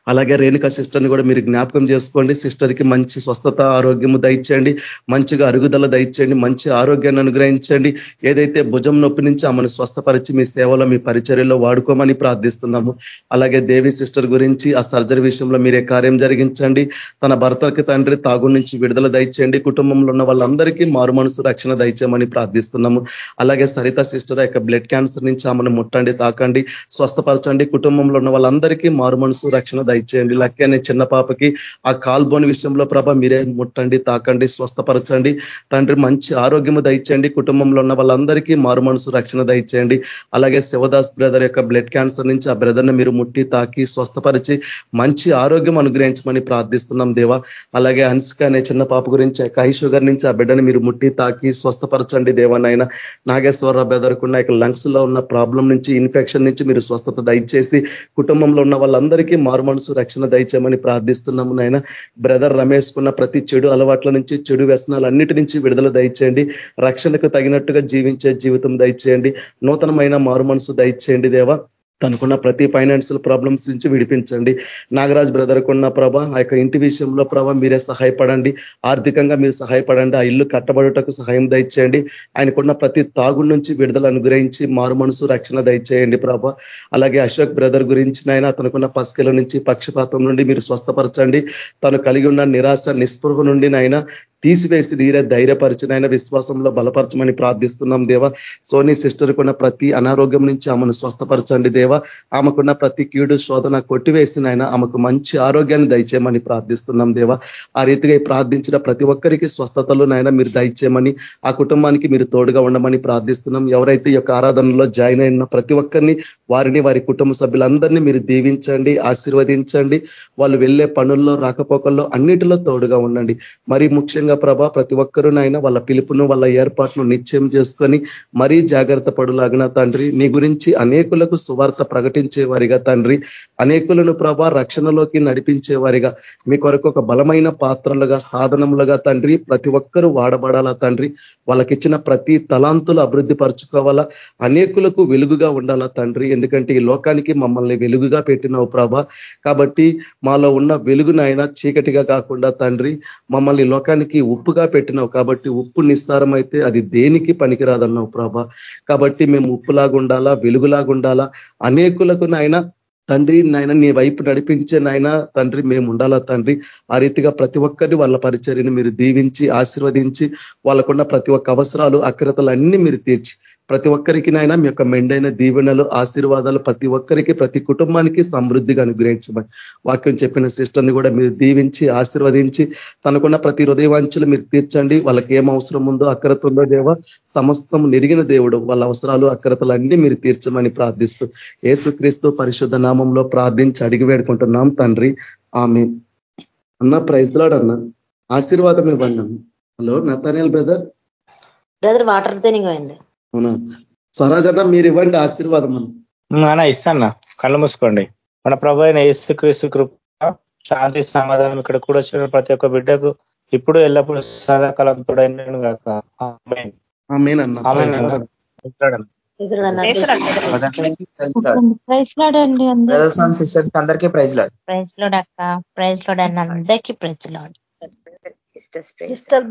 అలాగే రేణుక సిస్టర్ని కూడా మీరు జ్ఞాపకం చేసుకోండి. సిస్టర్కి మంచి స్వస్థత ఆరోగ్యము దయచేయండి. మంచిగా అరుగుదల దయచేయండి. మంచి ఆరోగ్యాన్ని అనుగ్రహించండి. ఏదైతే భుజం నొప్పి నుంచి ఆమెను స్వస్థపరిచి మీ సేవలో మీ పరిచర్యలో వాడుకోమని ప్రార్థిస్తున్నాము. అలాగే దేవి సిస్టర్ గురించి ఆ సర్జరీ విషయంలో మీరే కార్యం జరిగించండి. తన భర్తకి తండ్రి తాగు నుంచి విడుదల దయచేయండి. కుటుంబంలో ఉన్న వాళ్ళందరికీ మారు మనసు రక్షణ దయచేయమని ప్రార్థిస్తున్నాము. అలాగే సరిత సిస్టర్ యొక్క బ్లడ్ క్యాన్సర్ నుంచి ఆమెను ముట్టండి తాకండి స్వస్థపరచండి. కుటుంబంలో ఉన్న వాళ్ళందరికీ మారు మనసు రక్షణ దయచేయండి. లక్కి అనే చిన్న పాపకి ఆ కాల్బోని విషయంలో ప్రభ మీరే ముట్టండి తాకండి స్వస్థపరచండి. తండ్రి మంచి ఆరోగ్యము దయచేయండి. కుటుంబంలో ఉన్న వాళ్ళందరికీ మారు మనసు రక్షణ దయచేయండి. అలాగే శివదాస్ బ్రదర్ యొక్క బ్లడ్ క్యాన్సర్ నుంచి ఆ బ్రదర్ని మీరు ముట్టి తాకి స్వస్థపరిచి మంచి ఆరోగ్యం అనుగ్రహించమని ప్రార్థిస్తున్నాం దేవా. అలాగే హన్సిక అనే చిన్న పాప గురించి కై షుగర్ నుంచి ఆ బిడ్డని మీరు ముట్టి తాకి స్వస్థపరచండి దేవనైనా నాగేశ్వరరావు బెదరకున్న యొక్క లంగ్స్లో ఉన్న ప్రాబ్లం నుంచి ఇన్ఫెక్షన్ నుంచి మీరు స్వస్థత దయచేసి కుటుంబంలో ఉన్న వాళ్ళందరికీ మారు మనసు రక్షణ దయచేయమని ప్రార్థిస్తున్నాము నాయన. బ్రదర్ రమేష్ కున్న ప్రతి చెడు అలవాట్ల నుంచి చెడు వ్యసనాలు అన్నిటి నుంచి విడుదల దయచేయండి. రక్షణకు తగినట్టుగా జీవించే జీవితం దయచేయండి. నూతనమైన మారు మనసు దయచేయండి దేవా. తనకున్న ప్రతి ఫైనాన్షియల్ ప్రాబ్లమ్స్ నుంచి విడిపించండి. నాగరాజ్ బ్రదర్ కున్న ప్రభ ఆ యొక్క ఇంటి విషయంలో ప్రభ మీరే సహాయపడండి. ఆర్థికంగా మీరు సహాయపడండి. ఆ ఇల్లు కట్టబడుటకు సహాయం దయచేయండి. ఆయనకున్న ప్రతి తాగుడు నుంచి విడుదల అనుగ్రహించి మారు మనసు రక్షణ దయచేయండి ప్రభ. అలాగే అశోక్ బ్రదర్ గురించి నాయన తనకున్న పసికల నుంచి పక్షపాతం నుండి మీరు స్వస్థపరచండి. తను కలిగి ఉన్న నిరాశ నిస్పృహ నుండి నాయన తీసివేసి నీరే ధైర్యపరిచినైనా విశ్వాసంలో బలపరచమని ప్రార్థిస్తున్నాం దేవా. సోనీ సిస్టర్ కున్న ప్రతి అనారోగ్యం నుంచి ఆమెను స్వస్థపరచండి దేవా. ఆమెకున్న ప్రతి కీడు శోధన కొట్టివేసినైనా ఆమెకు మంచి ఆరోగ్యాన్ని దయచేయమని ప్రార్థిస్తున్నాం దేవా. ఆ రీతిగా ప్రార్థించిన ప్రతి ఒక్కరికి స్వస్థతలు నాయన మీరు దయచేయమని ఆ కుటుంబానికి మీరు తోడుగా ఉండమని ప్రార్థిస్తున్నాం. ఎవరైతే ఈ యొక్క ఆరాధనలో జాయిన్ అయిన ప్రతి ఒక్కరిని వారిని వారి కుటుంబ సభ్యులందరినీ మీరు దీవించండి ఆశీర్వదించండి. వాళ్ళు వెళ్ళే పనుల్లో రాకపోకల్లో అన్నిటిలో తోడుగా ఉండండి. మరి ముఖ్యంగా ప్రభా ప్రతి ఒక్కరూనైనా వాళ్ళ పిలుపును వాళ్ళ ఏర్పాటును నిశ్చయం చేసుకొని మరీ జాగ్రత్త పడులాగిన తండ్రి నీ గురించి అనేకులకు సువార్త ప్రకటించే వారిగా తండ్రి అనేకులను ప్రభా రక్షణలోకి నడిపించే వారిగా మీ కొరకు ఒక బలమైన పాత్రలుగా సాధనములుగా తండ్రి ప్రతి ఒక్కరూ వాడబడాలా తండ్రి వాళ్ళకిచ్చిన ప్రతి తలాంతులు అభివృద్ధి పరచుకోవాలా అనేకులకు వెలుగుగా ఉండాలా తండ్రి ఎందుకంటే ఈ లోకానికి మమ్మల్ని వెలుగుగా పెట్టినావు ప్రభ కాబట్టి మాలో ఉన్న వెలుగునైనా చీకటిగా కాకుండా తండ్రి మమ్మల్ని లోకానికి ఉప్పుగా పెట్టినావు కాబట్టి ఉప్పు నిస్తారమైతే అది దేనికి పనికిరాదన్నావు ప్రభ? కాబట్టి మేము ఉప్పులాగా ఉండాలా వెలుగులాగా ఉండాలా? అనేకులకు నాయన తండ్రి నాయన నీ వైపు నడిపించే నాయన తండ్రి మేము ఉండాలా తండ్రి? ఆ రీతిగా ప్రతి ఒక్కరిని వాళ్ళ పరిచర్యను మీరు దీవించి ఆశీర్వదించి వాళ్ళకున్న ప్రతి ఒక్క అవసరాలు అక్రతలు అన్ని మీరు తీర్చి ప్రతి ఒక్కరికి నాయన మీ యొక్క మెండైన దీవెనలు ఆశీర్వాదాలు ప్రతి ఒక్కరికి ప్రతి కుటుంబానికి సమృద్ధిగా అనుగ్రహించమని వాక్యం చెప్పిన సిస్టర్ని కూడా మీరు దీవించి ఆశీర్వదించి తనకున్న ప్రతి హృదయవాంఛలు మీరు తీర్చండి. వాళ్ళకి ఏం అవసరం ఉందో అక్రత ఉందో దేవ సమస్తం నిరిగిన దేవుడు. వాళ్ళ అవసరాలు అక్రతలు అన్ని మీరు తీర్చమని ప్రార్థిస్తూ ఏసుక్రీస్తు పరిశుద్ధ నామంలో ప్రార్థించి అడిగి వేడుకుంటున్నాం తండ్రి. ఆమె అన్న ప్రైజ్లాడు అన్న. ఆశీర్వాదం ఇవ్వండి హలో నతానియల్ బ్రదర్. బ్రదర్ వాటర్తో అవునా? స్వరాజ్ అన్న మీరు ఇవ్వండి ఆశీర్వాదం అన్న. అన్న ఇస్తాన్న. కళ్ళు మూసుకోండి. మన ప్రభు అయిన యేసు క్రీస్తు కృప శాంతి సమాధానం ఇక్కడ కూడా వచ్చిన ప్రతి ఒక్క బిడ్డకు ఇప్పుడు ఎల్లప్పుడూ సదాకాలం తోడైన కాక ఆమెన్ అన్న. ప్రైజ్ లాడండి బ్రదర్స్ అండ్ సిస్టర్స్ అందరికీ ప్రైజ్ లాడ్. ప్రైజ్ లోడ్ అక్క. ప్రైజ్ లోడ్ అన్న. అందరికీ ప్రైజ్ లోడ్. సిస్టర్